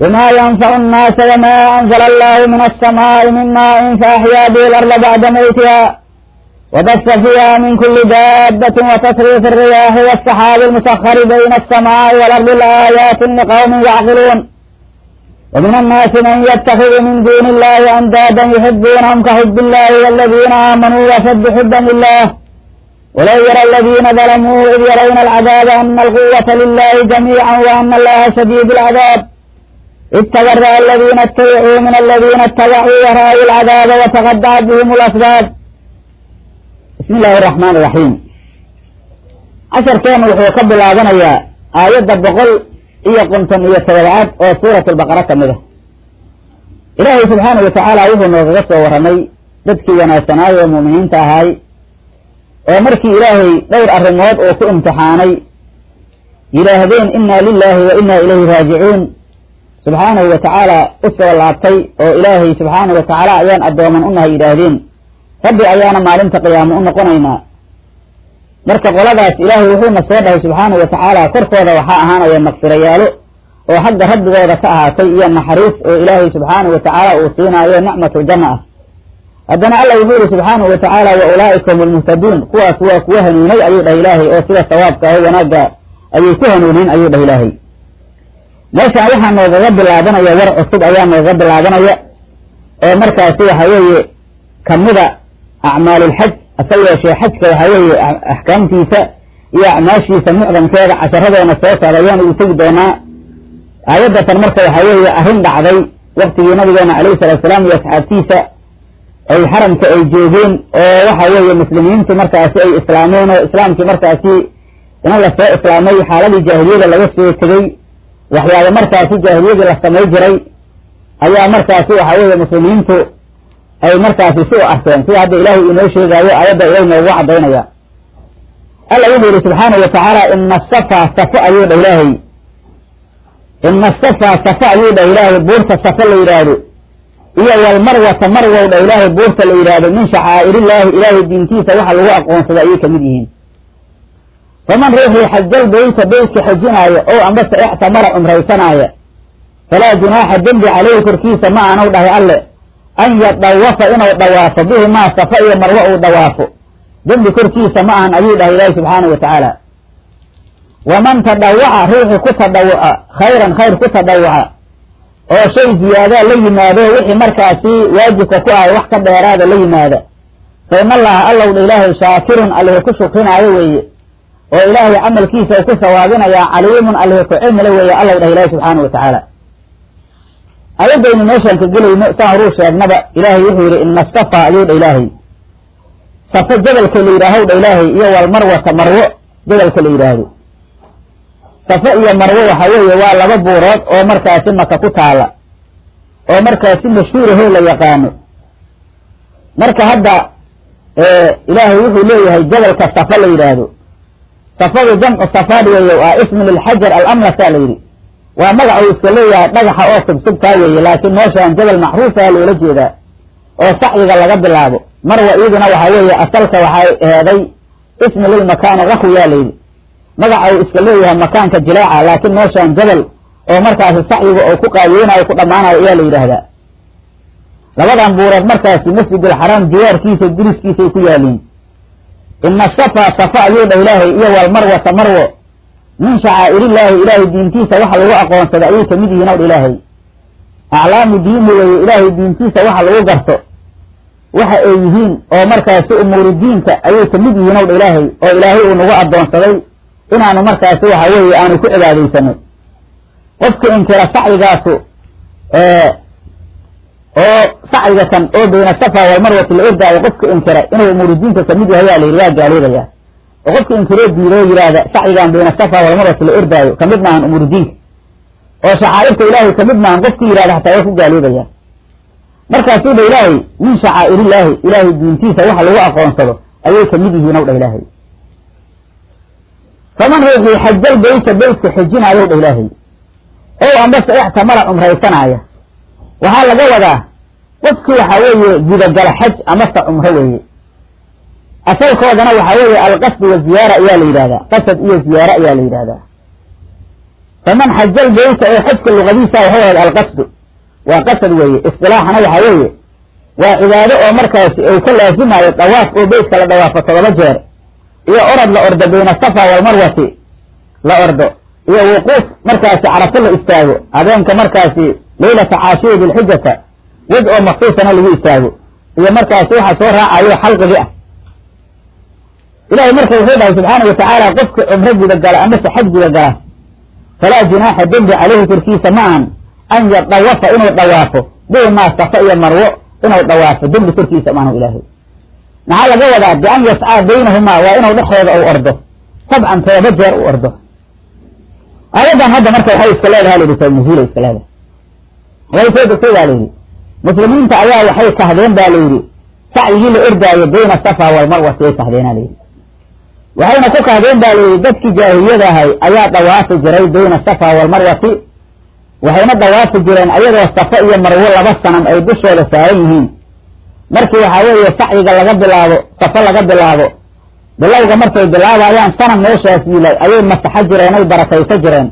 بما ينفع الناس وما أنزل الله من السماء من ماء فأحيا به الأرض بعد موتها وبث فيها من كل دابة وتصريف الرياح والسحاب المسخر بين السماء والأرض لآيات لقوم يعقلون ومن الناس من يتخذ من دون الله أندادا يحبونهم كحب الله والذين آمنوا وشد حبا لله ولو يرى الذين ظلموا إذ يرون العذاب أن القوة لله جميعا وأن الله شديد العذاب اتبرأ الذين اتبعوا من الذين اتبعوا ورأوا العذاب وتقطعت بهم الأسباب bismi illaahi araxmaan iraxiim casharkeena wuxuu ka bilaabanayaa aayadda boqol iyo konton iyo toddobacaad oo suurat albaqara ka mid ah. Ilaahay subxaana wa tacaala wuxuu noogaga soo warramay dadkii wanaagsanaaye ee muuminiinta ahaay oo markii ilaahay dhowr arrimood uu ku imtixaanay yidhaahdeen inna lilaahi wa inna ilayhi raajicuun. Subxaanahu wa tacaala u soo laabtay oo ilaahay subxaana wa tacaala ayaan addooman u nahay yidhaahdeen rabbi ayaana maalinta qiyaamo u noqonaynaa. Marka qoladaas ilaahay wuxuuna soo dhahay subxaanahu wa tacaala korkooda waxaa ahaanaya maqfirayaalo oo xagga rabbigooda ka ahaatay iyo naxariis oo ilaahay subxaanahu wa tacaala uu siinaayo nicmatuljanna ah haddana alla wuxuu yihi subxaanahu wa tacaala wa ulaa'ika hum almuhtaduun kuwaas waa kuwa hanuunay ayuu dhah ilaahay oo sida sawaabka aho wanaagga ayay ku hanuuneen ayuu dhah ilaahay. Meeshaan waxaa noogaga bilaabanaya war cusub ayaa noogaga bilaabanaya oo markaasi waxa weeye kamida acmaalulxaj asa yeeshee xajka waxa weeye axkaamtiisa iyo acmaashiisa mucdamkeeda casharadeena soo socda ayaanu u tegi doonaa aayadatan marka waxa weeye arrin dhacday waktigii nabigeena calayhi salatu salaam iyo asxaabtiisa ay xaramka ay joogeen oo waxa weeye muslimiintu markaasi ay islaameen oo islaamkii markaasi ina la soo islaamay xaaladii jaahiliyada laga soo tegey waxyaaba markaasi jaahiliyadii la samay jiray ayaa markaasi waxa weeye muslimiintu ay markaasi si u arkeen sida hadda ilaahay inoo sheegaayo aayadda ilahay noogu cadaynaya alla wuxuu yihi subxaanahu wa tacaala ina safa safo ayuu dha ilaahay. Ina safa safo ayuu dha ilaahay buurta safo la yidhaahdo. Iyo walmarwata marwow dha ilaahay buurta la yidhaahdo. Min shacaa'irillaahi ilaahay diintiisa waxa lagu aqoonsada ayay ka mid yihiin. Faman ruuxii xajal beyta beytka xajinaaya oo ambase ictamara cumraysanaaya falaa junaaxa dembi caleyhi korkiisa ma aanu dhahay alle an yadawafa inuu dhawaafo bihi maa safa iyo marwo uu dhawaafo dembi korkiisa ma ahan ayuu dhahay ilaahi subxaanahu wa tacaala waman tadawaca ruuxii ku tadawuca khayran khayr ku tadawuca oo shay ziyaadaa la yimaado wixii markaasi waajibka ku ahay wax ka dheeraada la yimaada fa in allow dha ilaahay shaakirun allihi ku shukrinaayo weeye oo ilaahay camalkiisa u ku sawaabinayaa caliimun allihi ku cilmile weeye allow dhah ilaahi subxaanahu wa tacaala ayadaynu meeshaan ka gelayno saan horuu sheegnaba ilaahay wuxuu yidhi ina safa ayuu dha ilaahay. Safo jabalka la yidhaahow dha ilaahay iyo walmarwata marwo jabalka la yidhaahdo. Safo iyo marwo waxa weeye waa laba buurood oo markaasi maka ku taala oo markaasi mashhuurahoo la yaqaano. Marka hadda ilaahay wuxuu leeyahay jabalka safo la yidhaahdo. Safadu jamcu safaad weeye waa ismu lilxajar alamlasaa la yidhi waa magac uu iska leeyahay dhagaxa oo subsubkaa weeye laakiin meeshaan jabal macruufaha loola jeedaa oo sacyiga laga bilaabo marwa iyaduna waxa weeye asalka waxay eeday ismu lilmakaani rakwiyaa layidhi. Magaca uu iska leeyahay makaanka jilaaca laakiin meeshaan jabal oo markaasi sacyiga oo ku qaadiyeynayo ku dhammaanayo ayaa la yidhaahdaa. Labadan buurood markaasi masjidulxaraam jiwaarkiisa diriskiisay ku yaaliin ina safa safa ayuu dha ilaahay iyo walmarwata marwo min shacaa'irillaahi ilaahay diintiisa waxa lagu aqoonsada ayay ka mid yihiin ow dha ilaahay. Aclaamu diini weeye ilaahay diintiisa waxa lagu garto. Waxa ay yihiin oo markaasi umuuru diinka ayay ka mid yihiin ow dha ilaahay oo ilaahay uu nagu addoonsaday inaanu markaasi waxa weeye aanu ku cibaadaysano qofka inkira sacyigaasu oo sacyiga kan oo bayna safa walmarwati la ordaayo qofka inkira inuu umurudiinka ka mid yahay yaa la yidhi waa gaaloobaya oo qofka inkiroo diida oo yidhaahda sacyigan bayna safa walmarwati la ordaayo ka mid maahan umurudiinka oo shacaa'irta ilaahay ka mid maahan qofku yidhahda hataa waa ku gaaloobaya markaasuu dha ilaahay min shacaa'irillaahi ilaahay diintiisa waxa lagu aqoonsado ayay ka mid yihiin ow dha ilaahay. Faman ruuxii xajal beyta beytka xijinaayow dha ilaahay. Ow ambase ixtamala cumraysanaaya waxaa laga wadaa qofkii waxaa weeye gudagala xaj amase cumro weeye asalkoodana waxaa weeye alqasdu waziyaara ayaa la yidhahdaa. qasad iyo ziyaara ayaa la yidhahdaa. faman xajal beyta oo xajka luqadiisa waxay ahayd alqasdu. waa qasad weeye istilaaxana waxaa weeye waa cibaado oo markaasi uu ka laasimayo dawaaf oo beytka la dawaafo todoba jeer. iyo orod la ordo bayna safa walmarwati la ordo. iyo wuquuf markaasi carafo la istaago. habeenka markaasi laylata caashiri bilxijata wed oo maksuusana lagu istaago. iyo markaasi waxa soo raacayo xalqigi ah ilahay marka wuxuu dhahay subxaana watacaala qofka cumro gudagala amase xaj gudagala falaa junaaxa dembi caleyhi korkiisa ma ahan an yadawafa inuu dhawaafo bihimaa safa iyo marwo inuu dhawaafo dembi korkiisa maanu ilaahay maxaa laga wadaa bian yascaa baynahumaa waa inuu dhexdooda u ordo sabcan todoba jeer u ordo aayaddan hadda marka waxay iska leedaha layidhi sawmuhuula iska leedahay way soo degtay baa layidhi muslimiinta ayaa waxay kahdeen ba layidhi sacyigii la ordaayo bayna safa walmarwati ay kahdeena layidhi waxayna ku kahdeen ba layidhi dadkii jaahiliyada ahay ayaa dawaafi jiray bayna safa walmarwati waxayna dawaafi jireen ayadoo safa iyo marwo laba sanam ay dushooda saaran yihiin. Markii waxaa weeye sacyiga laga bilaabo safa laga bilaabo bilowga markay bilaabayaan sanam meeshaas yilay ayay masaxo jireen ay barakayso jireen.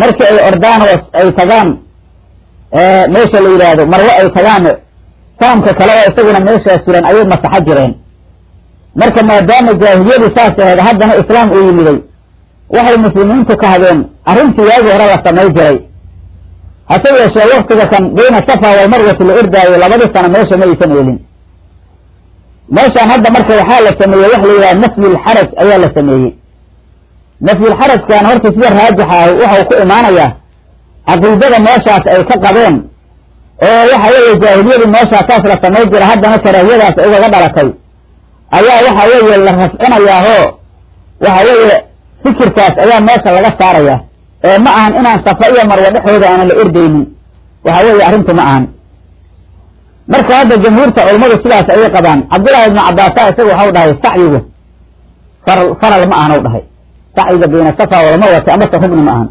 Markii ay ordaan oo ay tagaan meesha la yidhaahdo marwo ay tagaan sanamka kale oo isaguna meeshaas jiran ayay masaxo jireen marka maadaama jaahiliyadu saas ahayd haddana islaam uu yimiday waxay muslimiintu kahdeen arrintii waagii hore la samay jiray. Hase yeeshee waktiga kan bayna safa walmarwati la ordaayo labadii sano meesha ma aysan eelin meeshaan hadda marka waxaa la sameeyey waxa la yidhaha nafyulxaraj ayaa la sameeyey. Nafyulxarajkan horta sida raajixa ah waxau ku imaanayaa caqiidada meeshaas ay ka qabeen. Oo waxa weeye jaahiliyadu meeshaa saas la samay jira haddana karaahiyadaas ugaga dhalatay ayaa waxa weeye la rafcinayaahoo waxa weeye fikirkaas ayaa meesha laga saaraya. Ee ma ahan inaan safa iyo marwo dhexdooda aanan la ordaynin waxa weeye arrintu ma ahan. Marka hadda jamhuurta culammadu sidaas ayay qabaan. Cabdullahi ibnu cabbaasa isaga waxau dhahay sacyigu faral faral ma ahan u dhahay. Sacyiga bayna safa walmarwati amase rugni ma ahan.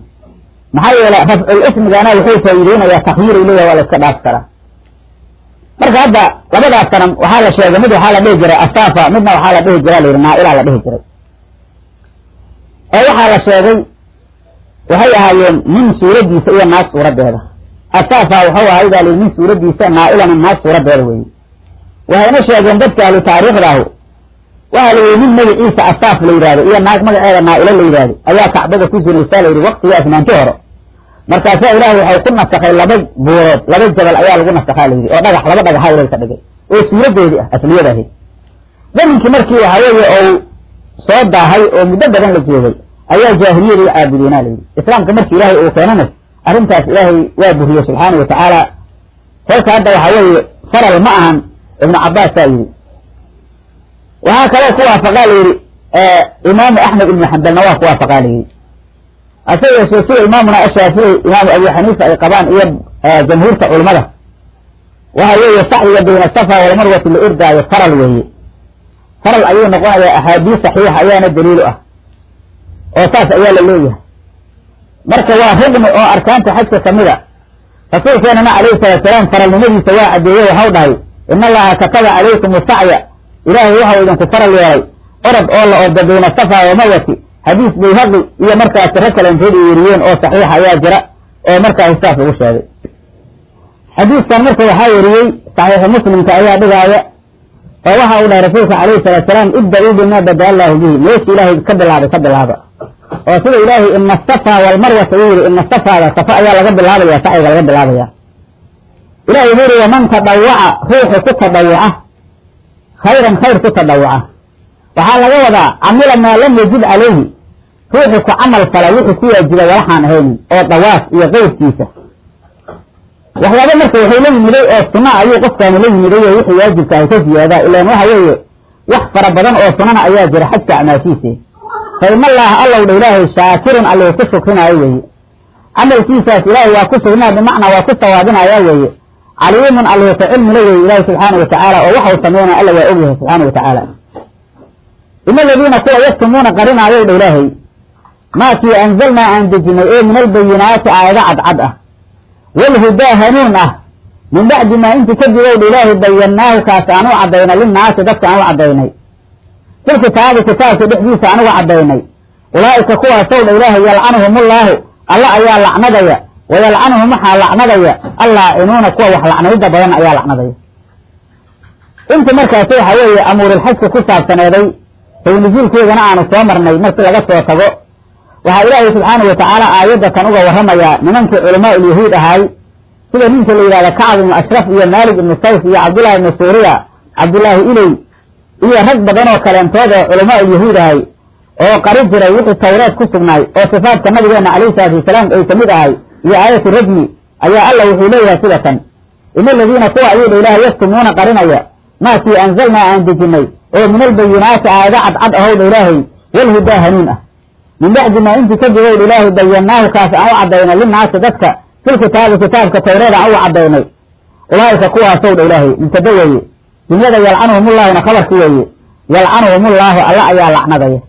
Maxaa yeele rafcul ismigana wuxuu faa'iideynayaa takyiiru leeyahay waa la iska dhaaf karaa marka hadda labadaas sanam waxaa la sheegay mid waxaa la dhihi jiray asafa midna waxaa la dhihi jira layidhi naailaa la dhihi jiray. Oo waxaa la sheegay waxay ahaayeen nin suuraddiisa iyo naag suuraddeeda. Asafa waxau ahay baa layidhi nin suuraddiisa naailana naag suuraddeeda weeye waxayna sheegeen dadka ahlu taariikhdaahu waxaa la yidhi nin magaciisa asaaf la yidhahdo iyo naag magaceeda naailo la yidhahdo ayaa kacbada ku sinaysaa la yidhi waktigaas maanti hore markaasaa ilaahay waxau ku nasakhay laba buurood laba jabal ayaa lagu nasakhaa la yidhi. Oo dhagax laba dhagaxa ilahay ka dhigay oo suuradoodii ah asliyada ahayd zaminkii markii waxaa ou soo daahay oo muddo badan la joogay ayaa jaahiliyadu u caabudeena la yidhi. Islaamka markii ilaahay uu keenana arrintaas ilaahay waa buriyey subxaana wa tacaala. Kolka hadda waxaa weeye faral ma ahan ibnu cabaasaa yidhi. Waxaa kaloo ku waafaqaa la yidhi imaamu axmed ibnu xambalna waa ku waafaqaa la yidhi hase yeeshee sida imaamuna ashaafici imaamu abu xaniifa ay qabaan iyo jamhuurta culammada waxa weeye sacyiga bayna safa walmarwati la ordaayo faral weeye. Faral ayuu noqonayaa axaadiis saxiixa ayaana daliilu ah. Oo saas ayaa la leeyahay. Marka waa rugni oo arkaanta xajka ka mid a rasuulkeenana calayhi salaatu salaam faralnimadiisa waa caddeeyey waxau dhahay in allaha kataba calaykum sacya ilaahay waxau idinku faral yeelay orod oo la ordo bayna safa walmarwati xadiis bayhaqi iyo markaasi rag kale intood ay weriyeen oo saxiixa ayaa jira oo markaasi saas lagu sheegay. Xadiiskan marka waxaa weriyey saxiixu muslimka ayaa dhigaaya oo waxa uu dhahay rasuulka calayhi salatu salaam ibda-uu bima bada allahu bihi. Meesha ilaahay ka bilaabay ka bilaaba. Oo sida ilaahay ina asafa walmarwata uu yihi ina asafaada safa ayaa laga bilaabaya sacyiga laga bilaabaya. Ilahay wuxuu yihi waman tadawaca ruuxu ku tadawuca khayran khayr ku tadawuca waxaa laga wadaa camila maa lam yajib calayhi ruuxu ku camal fala wuxuu ku waajiba walaxaan ahaynin oo dawaaf iyo qeyrkiisa waxyaaba marka waxay la yimiday oo suna ayuu qofkaani la yimiday oo wixii waajibka ay ka ziyaadaa. Ilaan waxa weeye wax fara badan oo sunana ayaa jira xajka acmaashiisa. Fa in allaha allow dha ilaahay shaakirun allih ku shukrinaayo weeye. Camalkiisaas ilaahay waa ku shukrinaya bimacnaa waa ku sawaabinaya weeye. Caliimun allih ka cilmila weeye ilaahi subxaana watacaala oo waxau sameynaya alla waa ogyahay subxaana watacaala ina aladiina kuwa yaktumuuna qarinaayow dha ilaahay maakii anzalnaa aan dejinay ee min albayinaati aayado cadcad ah walhudaa hanuun ah min bacdi maa inti kadib ow dha ilaahay bayannaahu kaas aan u caddaynay linnaasi dadka aan u caddaynay fil kitaabi kitaabka dhexdiisa aan uga caddaynay ulaa'ika kuwaasow dha ilaahay yalcanuhumullaahu alla ayaa lacnadaya wa yalcanuhum waxaa lacnadaya allaacinuuna kuwa wax lacnayda badan ayaa lacnadaya inta markaasi waxa weeye amuurilxajka ku saabsaneeday sawnusuulkeedana aanu soo marnay markii laga soo tago. Waxaa ilaahay subxaana watacaala aayadatan uga warramayaa nimankii culamaa ulyahuud ahaay sida ninka la yidhahda kacb ibnu ashraf iyo maalik ibnu sayf iyo cabdullahi ibnu suuriya cabdullaahi iley iyo rag badan oo kaleentood oo culamaa ulyahuud ahay oo qari jiray wixii tawreed ku sugnaay oo sifaadka nabigeena calayhi salaatu wasalaam ay ka mid ahay iyo aayatu rajmi ayaa alla wuxuu leeyahay sida tan. Ina aladiina kuwa ayuu dha ilaahay yaktumuuna qarinaya maakii anzalnaa aan dejinay oo min albayinaati aayado cadcad ahow dha ilaahay walhudaa hanuun ah. Min bacdi maa intii kadib ow dha ilaahay bayannaahu kaas aan u caddaynay linnaasi dadka fil kitaabi kitaabka tawreeda aan u caddaynay. Ulaa'ika kuwaasow dha ilaahay mubtada weeye. Dunyada yalcanuhumullaahuna khabarki weeye. Yalcanuhumullaahu alla ayaa lacnadaya.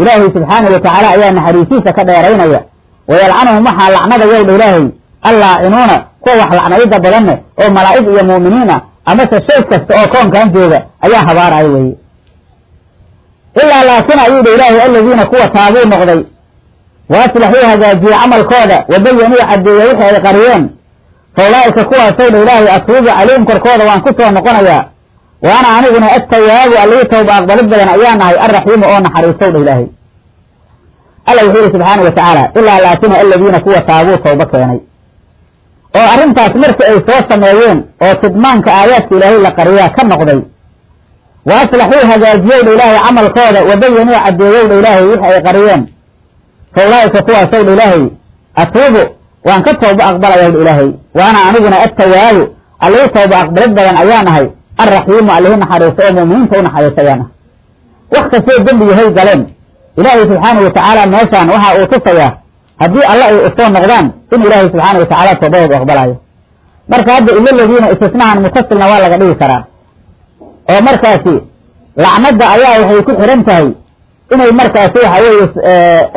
Ilaahay subxaana watacaala ayaa naxariisiisa ka dheeraynaya. Wa yalcanuhum waxaa lacnadayow dha ilaahay allaacinuuna kuwa wax lacnayida badanne oo malaa'ig iyo mu'miniin ah amase shay kasta oo koonkan jooga ayaa habaaraya weeye ilaa laakin ayuu dha ilaahay aladiina kuwa taabuu noqday. Waaslaxuu hagaajiyey camalkooda. Wabayanuu caddeeya wixii ay qariyeen. Fa ulaa'ika kuwaasow dha ilaahay atuubu calayhim korkooda waan ku soo noqonayaa. Wa ana aniguna attawaabu allihii tawba aqbalid badan ayaa nahay alraxiimu oo naxariisow dha ilaahay. Alla wuxuu yihi subxaana wa tacaala ilaa laakina aladiina kuwa taabuu tawba keenay. Oo arrintaas markii ay soo sameeyeen oo tidmaanka aayaadka ilaahay la qariyaa ka noqday wa aslaxuu hagaajiyow dha ilaahay camalkooda wabayanuu caddeeyow dha ilaahay wixi ay qariyeen fa ulaa'ika kuwaasow dha ilaahay atuubu waan ka tawba aqbalayow dha ilaahay wa ana aniguna attawaabu allihii tawba aqbalid badan ayaa nahay alraxiimu allihi naxariiso oo muuminiinta u naxariiso ayaa nahay wax kastoo dembi yahay galeen ilaahay subxaana wa tacaala meeshaan waxa uu tusayaa haddii alla ay u soo noqdaan in ilaahay subxaana wa tacaala toobadooda aqbalayo marka hadda ila ladiina istisnahan mutasilna waa laga dhigi karaa oo markaasi lacnadda ayaa waxay ku xihan tahay inay markaasi waxa weeye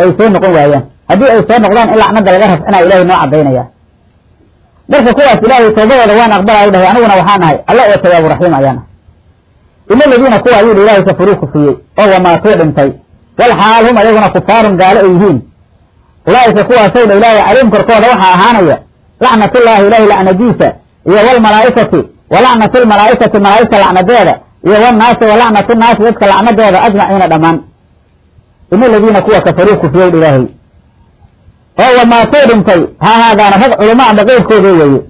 ay soo noqon waayaan. Haddii ay soo noqdaan in lacnadda laga rafcinaa ilahay noo cadaynaya marka kuwaas ilaahay toobadooda waan aqbalaya dhahay aniguna waxaa nahay alla oo tawaabu raxiim ayaa nahay ila ladiina kuwa ayuu ilaahay kafuruu kufriyey oo wamaatuu dhintay. Wal xaal hum ayaguna kufaarun gaalo ay yihiin. Ulaa'ika kuwaasow dha ilaahay calayhim korkooda waxaa ahaanaya lacnatullaahi ilaahay lacnadiisa iyo walmalaa'ikati wa lacnatu lmalaa'ikati malaa'igta lacnadeeda iyo wannaasi wa lacnatu nnaasi dadka lacnadooda ajmaciina dhammaan. Ina aladiina kuwa kafaruu kufriyow dha ilaahay. Oo wamaatuu dhintay ha ahaadaana rag culamo amba qeyrkooda weeye.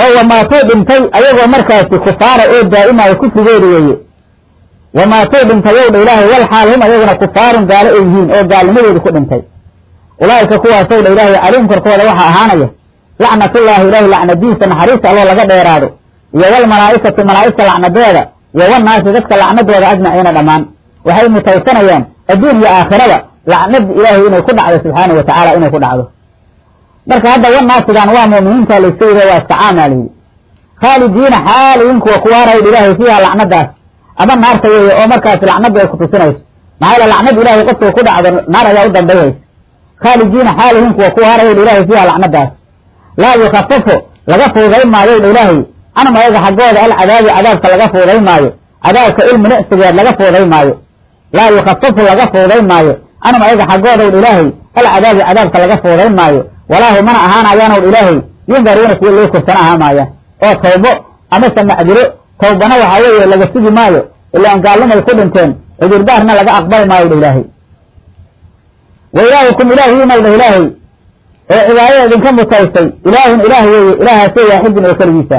Oo wamaatuu dhintay ayagoo markaasi kufaara oo daa'imaayo kufrigooda weeye. Wamaatuu dhintay yow dha ilaahay wal xaal hum ayaguna kufaarun gaalo ay yihiin oo gaalnimadooda ku dhintay. Ulaa'ika kuwaasow dha ilaahay calayhim korkooda waxaa ahaanaya lacnatullaahi ilaahay lacnadiisa naxariista alloo laga dheeraado iyo walmalaa'ikati malaa'igta lacnadeeda iyo wannaasi dadka lacnadooda ajmaciina dhammaan. Waxay mutaysanayaan adduun iyo aakhiraba lacnad ilaahay inay ku dhacdo subxaana wa tacaala inay ku dhacdo. Marka hadda wannaasigan waa mu'miniinta layska yidhi waa iska caamaa layidhi khaalidiina xaaliyin kuwa kuwaarayd ilaahay fiiha lacnadaas. Ama naarta weeye oo markaasi lacnadu ay kutusinayso maxaa yaele lacnad ilaahay qofkay ku dhacdo naar ayaa u dambeeyaysa. Khaalidiina xaalihin kuwa kuwaarayd ilaahay fiiha lacnadaas. Laa yukafafu laga fuuday maayo ilaahay canhum ayaga xaggooda alcadaabi cadaabka laga fuuday maayo. Cadaabka ilminicsigeed laga fuuday maayo. Laa yukafafu laga fuudayn maayo. Anum ayaga xaggoodaw ilaahay alcadaabu cadaabka laga fuudayn maayo. Walaahu mana ahaanayaanow dha ilaahay. Yundaruuna kuwa loo kortana ahaa maayaan oo tawbo amase macdiro tawbana waxaa weeye laga sugi maayo. Ilaan gaalnimay ku dhinteen cudurdaarna laga aqbali maayo dha ilaahay. Wa ilaahukum ilaahiinaw dha ilaahay. Oo cibaadada idinka mutaystay ilaahun ilaah weeye ilaahaasoo waaxidin oo keligiisa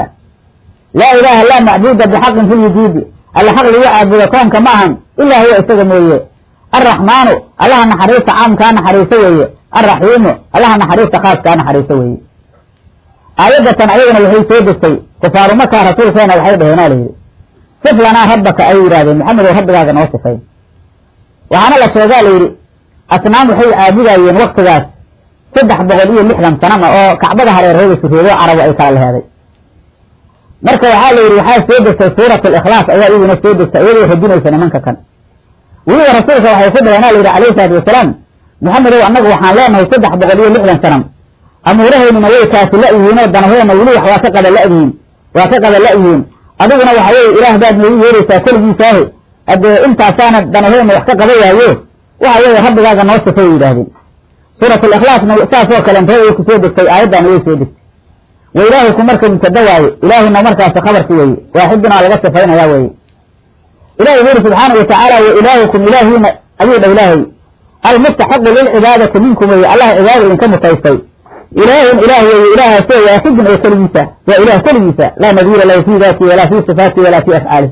laa ilaaha laa macbuuda bixaqin fi lwujuudi alla xaq lagu caabudo koonka ma ahan ilaa huwa isaga mooye. Arraxmaanu allaha naxariista caamkaa naxariiso weeye. Arraxiimu allaha naxariista khaaskaa naxariiso weeye. Aayadatan ayaguna waxay soo degtay kufaaru maka rasuulkeena waxay dhaheenaa layidhi sif lanaa rabbaka ay yidhahdeen maxamedow rabbigaaga noo sifay waxaana la sheegaa layidhi asnaam waxay caabudaayeen waktigaas saddex boqol iyo lixdan sanama oo kacbada hareerheeda sureedo carabu ay kala leheeday marka waxaa la yidhi waxaa soo degtay suurat alikhlaas ayaa iyaduna soo degtay iyadoo radinaysa nimanka kan. Weliba rasuulka waxay ku dhaheen layidhi alayhi salaatu wasalaam maxamedow annagu waxaan leenahay saddex boqol iyo lixdan sanam. Amuurahaynina way kaasi la-yihiin oo danaheena weli wax waa ka qada la-yihiin waa ka qada la-yihiin adiguna waxa weeye ilaah baad noogu yeeraysaa keligiisaahe haddee intaasaana danaheena wax ka qaba waayo waxa weeye rabbigaaga noo sifay yidhaahdeen suurat alikhlaasna saasoo kalentooda way ku soo degtay aayaddaana way soo degtay wa ilaahikum marka mubtada waaye ilaahina markaasi khabarki weeye. Waaxidunaa laga sifaynaya weeye. Ilahi wuxu uri subxaana wa tacaala wa ilaahukum ilaahiina ayuu dha ilaahay almustaxiqu lilcibaadati minkum weeye allah cibaada idinka mutaystay. Ilaahun ilaah weeye ilaahaasoo waaxidun oo keligiisa waa ilaah keligiisa laa nadiira lahu fii daatihi walaa fii sifaatihi walaa fii afcaalih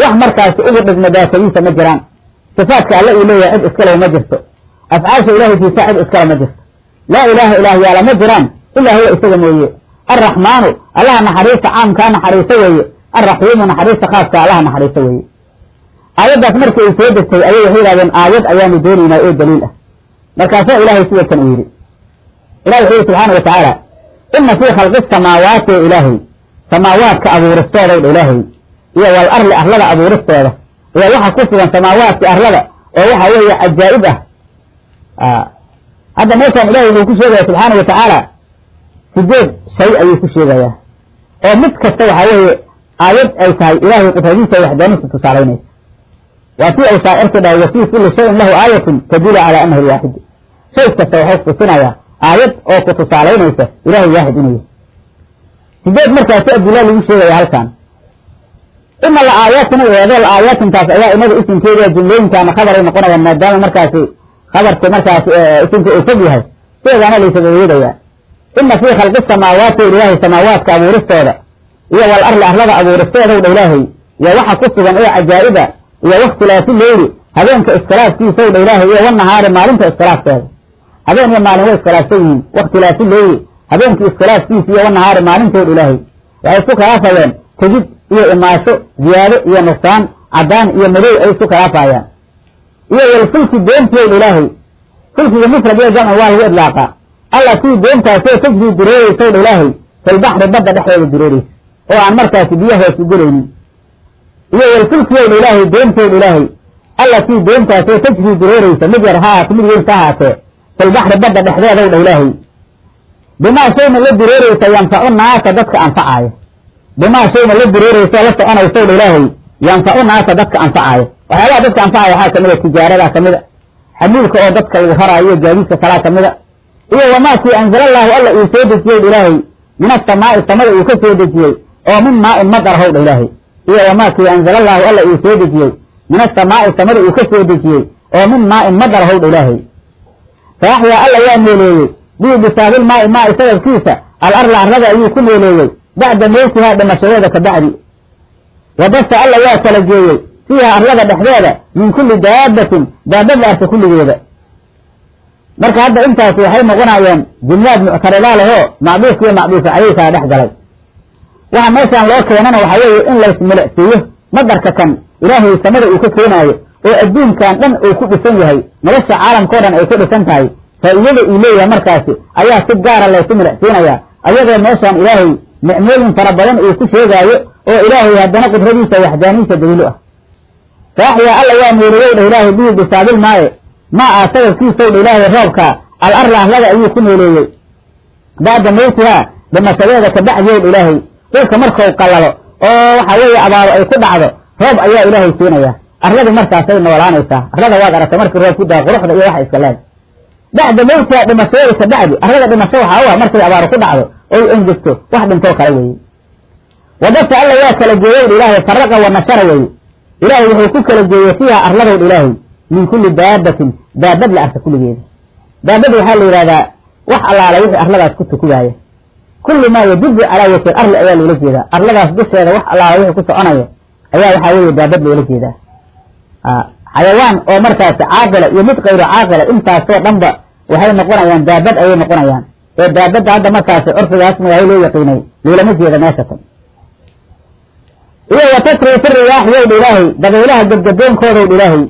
wax markaasi ugu dhigma daatadiisa ma jiraan. Sifaatka alle uu leeyahay cid iskale ma jirto. Afcaasha ilahay fiisa cid iskale ma jirto. Laa ilaaha ilaahyaala ma jiraan. Ilaa huwa isaga mooye arraxmaanu allaha naxariista caamkaa naxariiso weeye arraxiimu naxariista khaaska allaha naxariiso weeye aayaddaas markii ay soo degtay ayay waxay yihahdeen aayad ayaanu doonaynaa oo daliil ah markaasaa ilaahay sida kan uu yidhi ilahi wuxuu yihi subxaana wa tacaala ina fii khalqi samaawaati ilaahay samaawaadka abuuristooda dha ilaahay iyo wal arli arlada abuuristooda iyo waxa ku sugan samaawaadka arlada oo waxa weeye cajaa'ib ah hadda meeshaan ilahay wuxuu ku sheegaya subxaana wa tacaala sideed shay ayuu ku sheegayaa. oo mid kasta waxaa weeye aayad ay tahay ilaahay qudradiisa ay waxdaaniisa tusaalaynaysa waa tii ay shaacirka dhahay wa fii kulli shayin lahu aayatun tadulu calaa anahu lwaaxidu shay kasta waxuu tusinayaa aayad oo ku tusaalaynaysa ilahay waaxid inuu yahay. Sideed markaasi adila lagu sheegaya halkan. Ina la aayaatina eedeel aayaatintaas ayaa inaga isimkeeda jumlooyinkaana khabaray noqonayaan maadaama markaasi khabarka markaasi isimka uu fog yahay. Sideedaana laysaga yeedaya ina fii khalqi samaawaati ilaahay samaawaadka abuuristooda iyo wal arli arlada abuuristoodaw dha ilaahay iyo waxa ku sugan oo cajaa'iba iyo wakhtilaafi leyli habeenka iskhilaafkiisaw dha ilaahay iyo wanahaari maalinta iskhilaafkeeda habeen iyo maalin way iskhilaafsan yihiin wakhtilaafi leyli habeenkii iskhilaafkiisa iyo wanahaari maalintood ilaahay waxay isku khilaafayeen tegid iyo imaasho ziyaado iyo nuqsaan caddaan iyo madow ay isku khilaafayaan iyo walfulki doontiyow ilaahay fulkiga mufrad iyo jamci waa lagu idlaaqa alla tii doontaasoo tajri dureereysaw dha ilaahay. Filbaxri badda dhexdeeda dureereysa oo aan markaasi biyo hoos u gelaynin iyo walfulkiyow dha ilaahay doontow ilaahay. Alla tii doontaasoo tajri dureereysa mid yar ha ahaate mid weyn ka ahaatee filbaxri badda dhexdeedaw dha ilaahay. Bimaa shayna la dureereysa yanfacu naasa dadka anfacaaya bimaa shayna la dureereysa la soconaysaw dha ilaahay. Yanfacu naasa dadka anfacaaya waxyaabaha dadka anfacaya waxaa kamida tijaaradaa kamida xamuulka oo dadka lagu raraayo iyo gaadiidka kalaa kamida iyo wamaakii anzalallahu alla uu soo dejiyey ilaahay. Min asamaa'i samada uu ka soo dejiyey. Oo min maa-in madar howdha ilaahay. Iyo wamaakii anzalallahu alla uu soo dejiyey. Min asamaa'i samada uu ka soo dejiyey. Oo min maa-in madar howdha ilaahay. Faaxyaa alla waa nooleeyey. Bii bisaabil maa'i maa'i sababkiisa al arla arlada ayuu ku nooleeyey. Bacda mowtihaa dhimashadeeda ka bacdi. Wadasta alla waa kala geeyey fiiha arlada dhexdeeda min kulli daabatin daabadaarka kulligeeda marka hadda intaasi waxay noqonayaan jumlaad muctaridaa lehoo macduufka iyo macduufa caleykaa dhex galay. Waxa meeshaan loo keenana waxaa weeye in laysmilicsiiyo madarka kan ilaahay samada uu ka keenaayo oo adduunkan dhan uu ku dhisan yahay nolosha caalamkao dhan ay ku dhisan tahay. Faa-iidada uu leeyahay markaasi ayaa si gaara laysu milicsiinayaa ayadoo meeshaan ilaahay nicmooyin fara badan uu ku sheegaayo oo ilaahay haddana qudradiisa waxdaaniisa daliilo ah. Faaxyaa alla waa nooliyey dha ilaahay bihi bisaabil maaye maa aa sababkiisow dha ilaahay roobka al arla arlada ayuu ku nooleeyey. Bacda mawtihaa dhimashadeeda ka bacdiyow dha ilaahay. Dhulka markau qallalo oo waxa weeye abaaro ay ku dhacdo roob ayaa ilaahay siinaya. Arladu markaasay noolaanaysaa. Arlada waad aragta markii roob ku daa quruxda iyo waxa iska leeda bacda mawtiha dhimashooda ka bacdi arlada dhimasho waxaa u ah markay abaaru ku dhacdo oy engegto wax dhintoo kale weeye wadadka alla waa kala geeyey ilaahay faraqa wa nashara weeye. Ilaahay wuxuu ku kala geeyey fiiha arladow ilaahay min kulli daabatin daabad la arka kulligeeda. Daabada waxaa la yidhahdaa wax allaala wixii arladaas ku tukubaaya kulli maa yadubu calaa wajhi arli ayaa loola jeedaa. Arladaas dusheeda wax allaala wixii ku soconaya ayaa waxaa weeye daabad loola jeedaa. Xayawaan oo markaasi caaqila iyo mid kayro caaqila intaasoo dhanba waxay noqonayaan daabad ayay noqonayaan. Ee daabadda hadda markaasi curfigaas magaalo loo yaqiinay loolama jeeda meesha tan. Iyo wa tasriifi riyaaxi yowdha ilaahay dabaylaha gadgadoonkoodaw ilaahay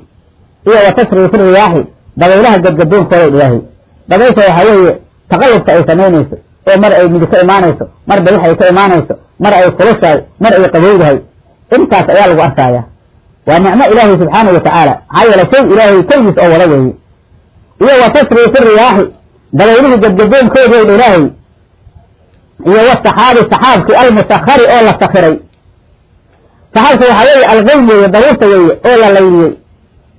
iyo wa tasriifi riyaaxi dabaylaha gadgadoonkoodaw ilaahay. Dabaysha waxaa weeye taqallubka ay samaynayso oo mar ay midi ka imaanayso mar bayax ay ka imaanayso mar ay kulushahay mar ay qabowdahay. Intaas ayaa lagu arkaaya waa nicmo ilaahay subxaanahu watacaala maxaa yeele shay ilaahay keligiis oo wada weeye. Iyo wa tasriifi riyaaxi dabaylihii gadgadoonkoodaw ilaahay. Iyo wasaxaabi saxaabkii almusakari oo la sakiray saxaabka waxaa weeye alqaym weeye daruurta weeye oo la layliyey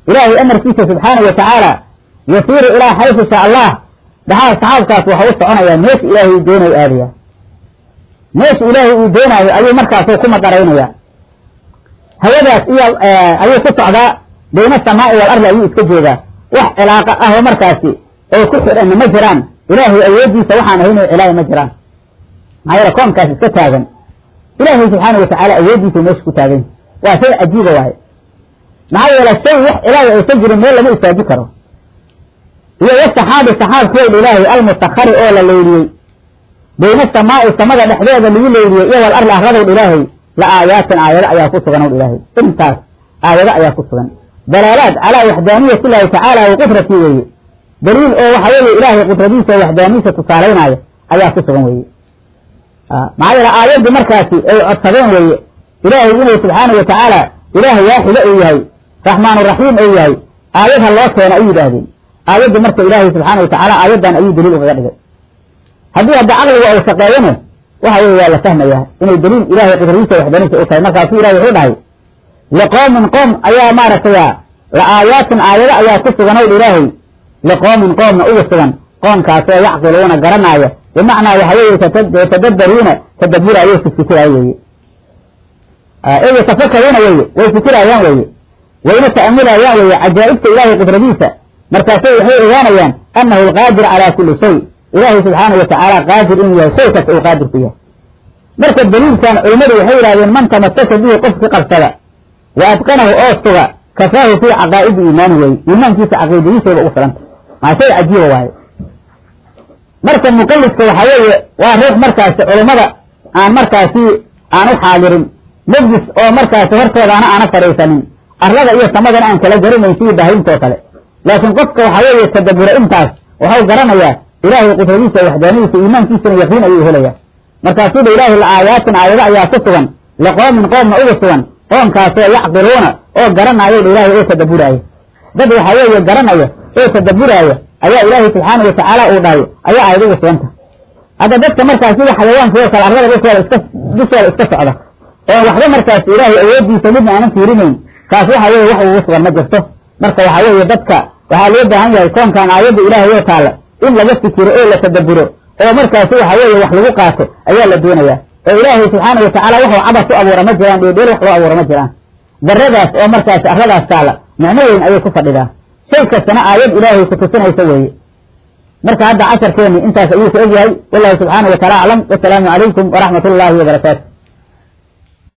ilaahay amarkiisa subxaanahu watacaala yasiiru ilaa xaysu shaa allah. Daxaa saxaabkaas waxa u soconayaa meesha ilaahay uu doonayo aadaya. Meesha ilaahay uu doonaayo ayuu markaasu ku maqaraynaya hawadaas iyo ayuu ku socdaa bayna asamaai wal ardi ayuu iska joogaa wax cilaaqa ah oo markaasi oo ku xidhanna ma jiraan. Ilaahay awoodiisa waxaan ahayn cilaahi ma jiraan. Maxaa yeele koonkaas iska taagan. Ilaahay subxaana watacaala awoodiisa meesha ku taagan. Waa shay cajiiba waaye maxaa yeele shay wax ilaahay aysan jirin meel lama istaaji karo. Iyo wasaxaabi saxaabkooda ilaahay almusakari oo la leyliyey bayna samaai samada dhexdeeda lagu leyliyey iyo wal arli arladow ilaahay la aayaatin aayado ayaa ku sugan ow ilaahay. Intaas aayado ayaa ku sugan. Dalaalaad calaa waxdaaniyati illaahi tacaala wa qudratii weeye. Daliil oo waxa weeye ilaahay qudradiisa o waxdaaniyisa tusaalaynaayo ayaa ku sugan weeye. Maxaa yeele aayaddu markaasi ay codsadeen weeye ilaahay inuu subxaana watacaala ilaah waaxida uu yahay raxmaanuraxiim uu yahay aayad ha loo keena ay yidhaahdeen. Aayaddu marka ilaahay subxaana watacaala aayaddan ayuu daliil ugaga dhigay. Haddii hadda caqliga uu shaqeeyana waxa weye waa la fahmaya inay daliil ilahay qudradiisa waxdaanisa u tahay. Markaasuu ilahay wuxuu dhahay liqoomin qoom ayaa maaragtay la aayaatin aayado ayaa ku sugan ow ilaahay. Liqoomin qoomna ugu sugan qoomkaasoo yacqiluuna garanaaya. Bimacnaa waxa weeye yatadabbaruuna tadaburaayo fifikiraayo weeye. Ee yatafakaruuna weeye way fikiraayaan weeye wayna ta'amulayaan weeye cajaa'ibta ilaahay qudradiisa. Markaasay waxay ogaanayaan annahu alqaadir calaa kulli shay. Ilaahay subxaana watacaala qaadir inuu yahay shay kasta uu qaadir ku yahay. Marka daliilkan culimmadu waxay yidhahdeen man tamasaka bihi qofki qabsada wa adqanahu oo suga kafaahu fii caqaa'idi iimaani weye iimaankiisa caqiidadiisayba ugu filanta maa shay cajiiba waaye. Marka muqalidka waxaa weeye waa ruux markaasi culummada aan markaasi aan u xaadirin majlis oo markaasi hortoodaana aana fadhiisanin arlada iyo samadana aan kala garanayn sidii baahintoo kale. Laakiin qofka waxaa weeye tadabura intaas waxau garanayaa ilaahay qudradiisa waxdaanadiisa iimaankiisana yaqiin ayuu helayaa. Markaasuuba ilaahay la aayaatin aayado ayaa ku sugan. Liqoomin qoomna ugu sugan. Qoomkaasoo yacqiluuna oo garanaayo ilaahay oo tadaburaaya dad waxaa weeye garanaya oo tadaburaaya ayaa ilaahay subxaana watacaala uu dhahay ayaa aayad ugu suganta hadda dadka markaas sida xayawaanka oo kale arlada dhulkooda iska dushooda iska socda. Oo waxba markaas ilaahay awoodiisa midna aanan fiirinayn kaas waxa weeye wax ugu sugan ma jirto. Marka waxaa weeye dadka waxaa loo baahan yahay koonkan aayadda ilaahay oo taalla in laga fikiro oo la tadaburo oo markaasi waxa weeye wax lagu qaato ayaa la doonayaa. Oo ilaahay subxaana watacaala waxuu cabas u abuura ma jiraan dheedheel wax loo abuura ma jiraan. Daradaas oo markaasi arladaas taalla micno weyn ayay ku fadhidaa shay kastana aayad ilaahay ku tusinaysa weeye. Marka hadda casharkeeni intaas ayuu ku egyahay. Wallahu subxaana wataala aclam. Wasalaamu calaykum waraxmat ullaahi wabarakaatu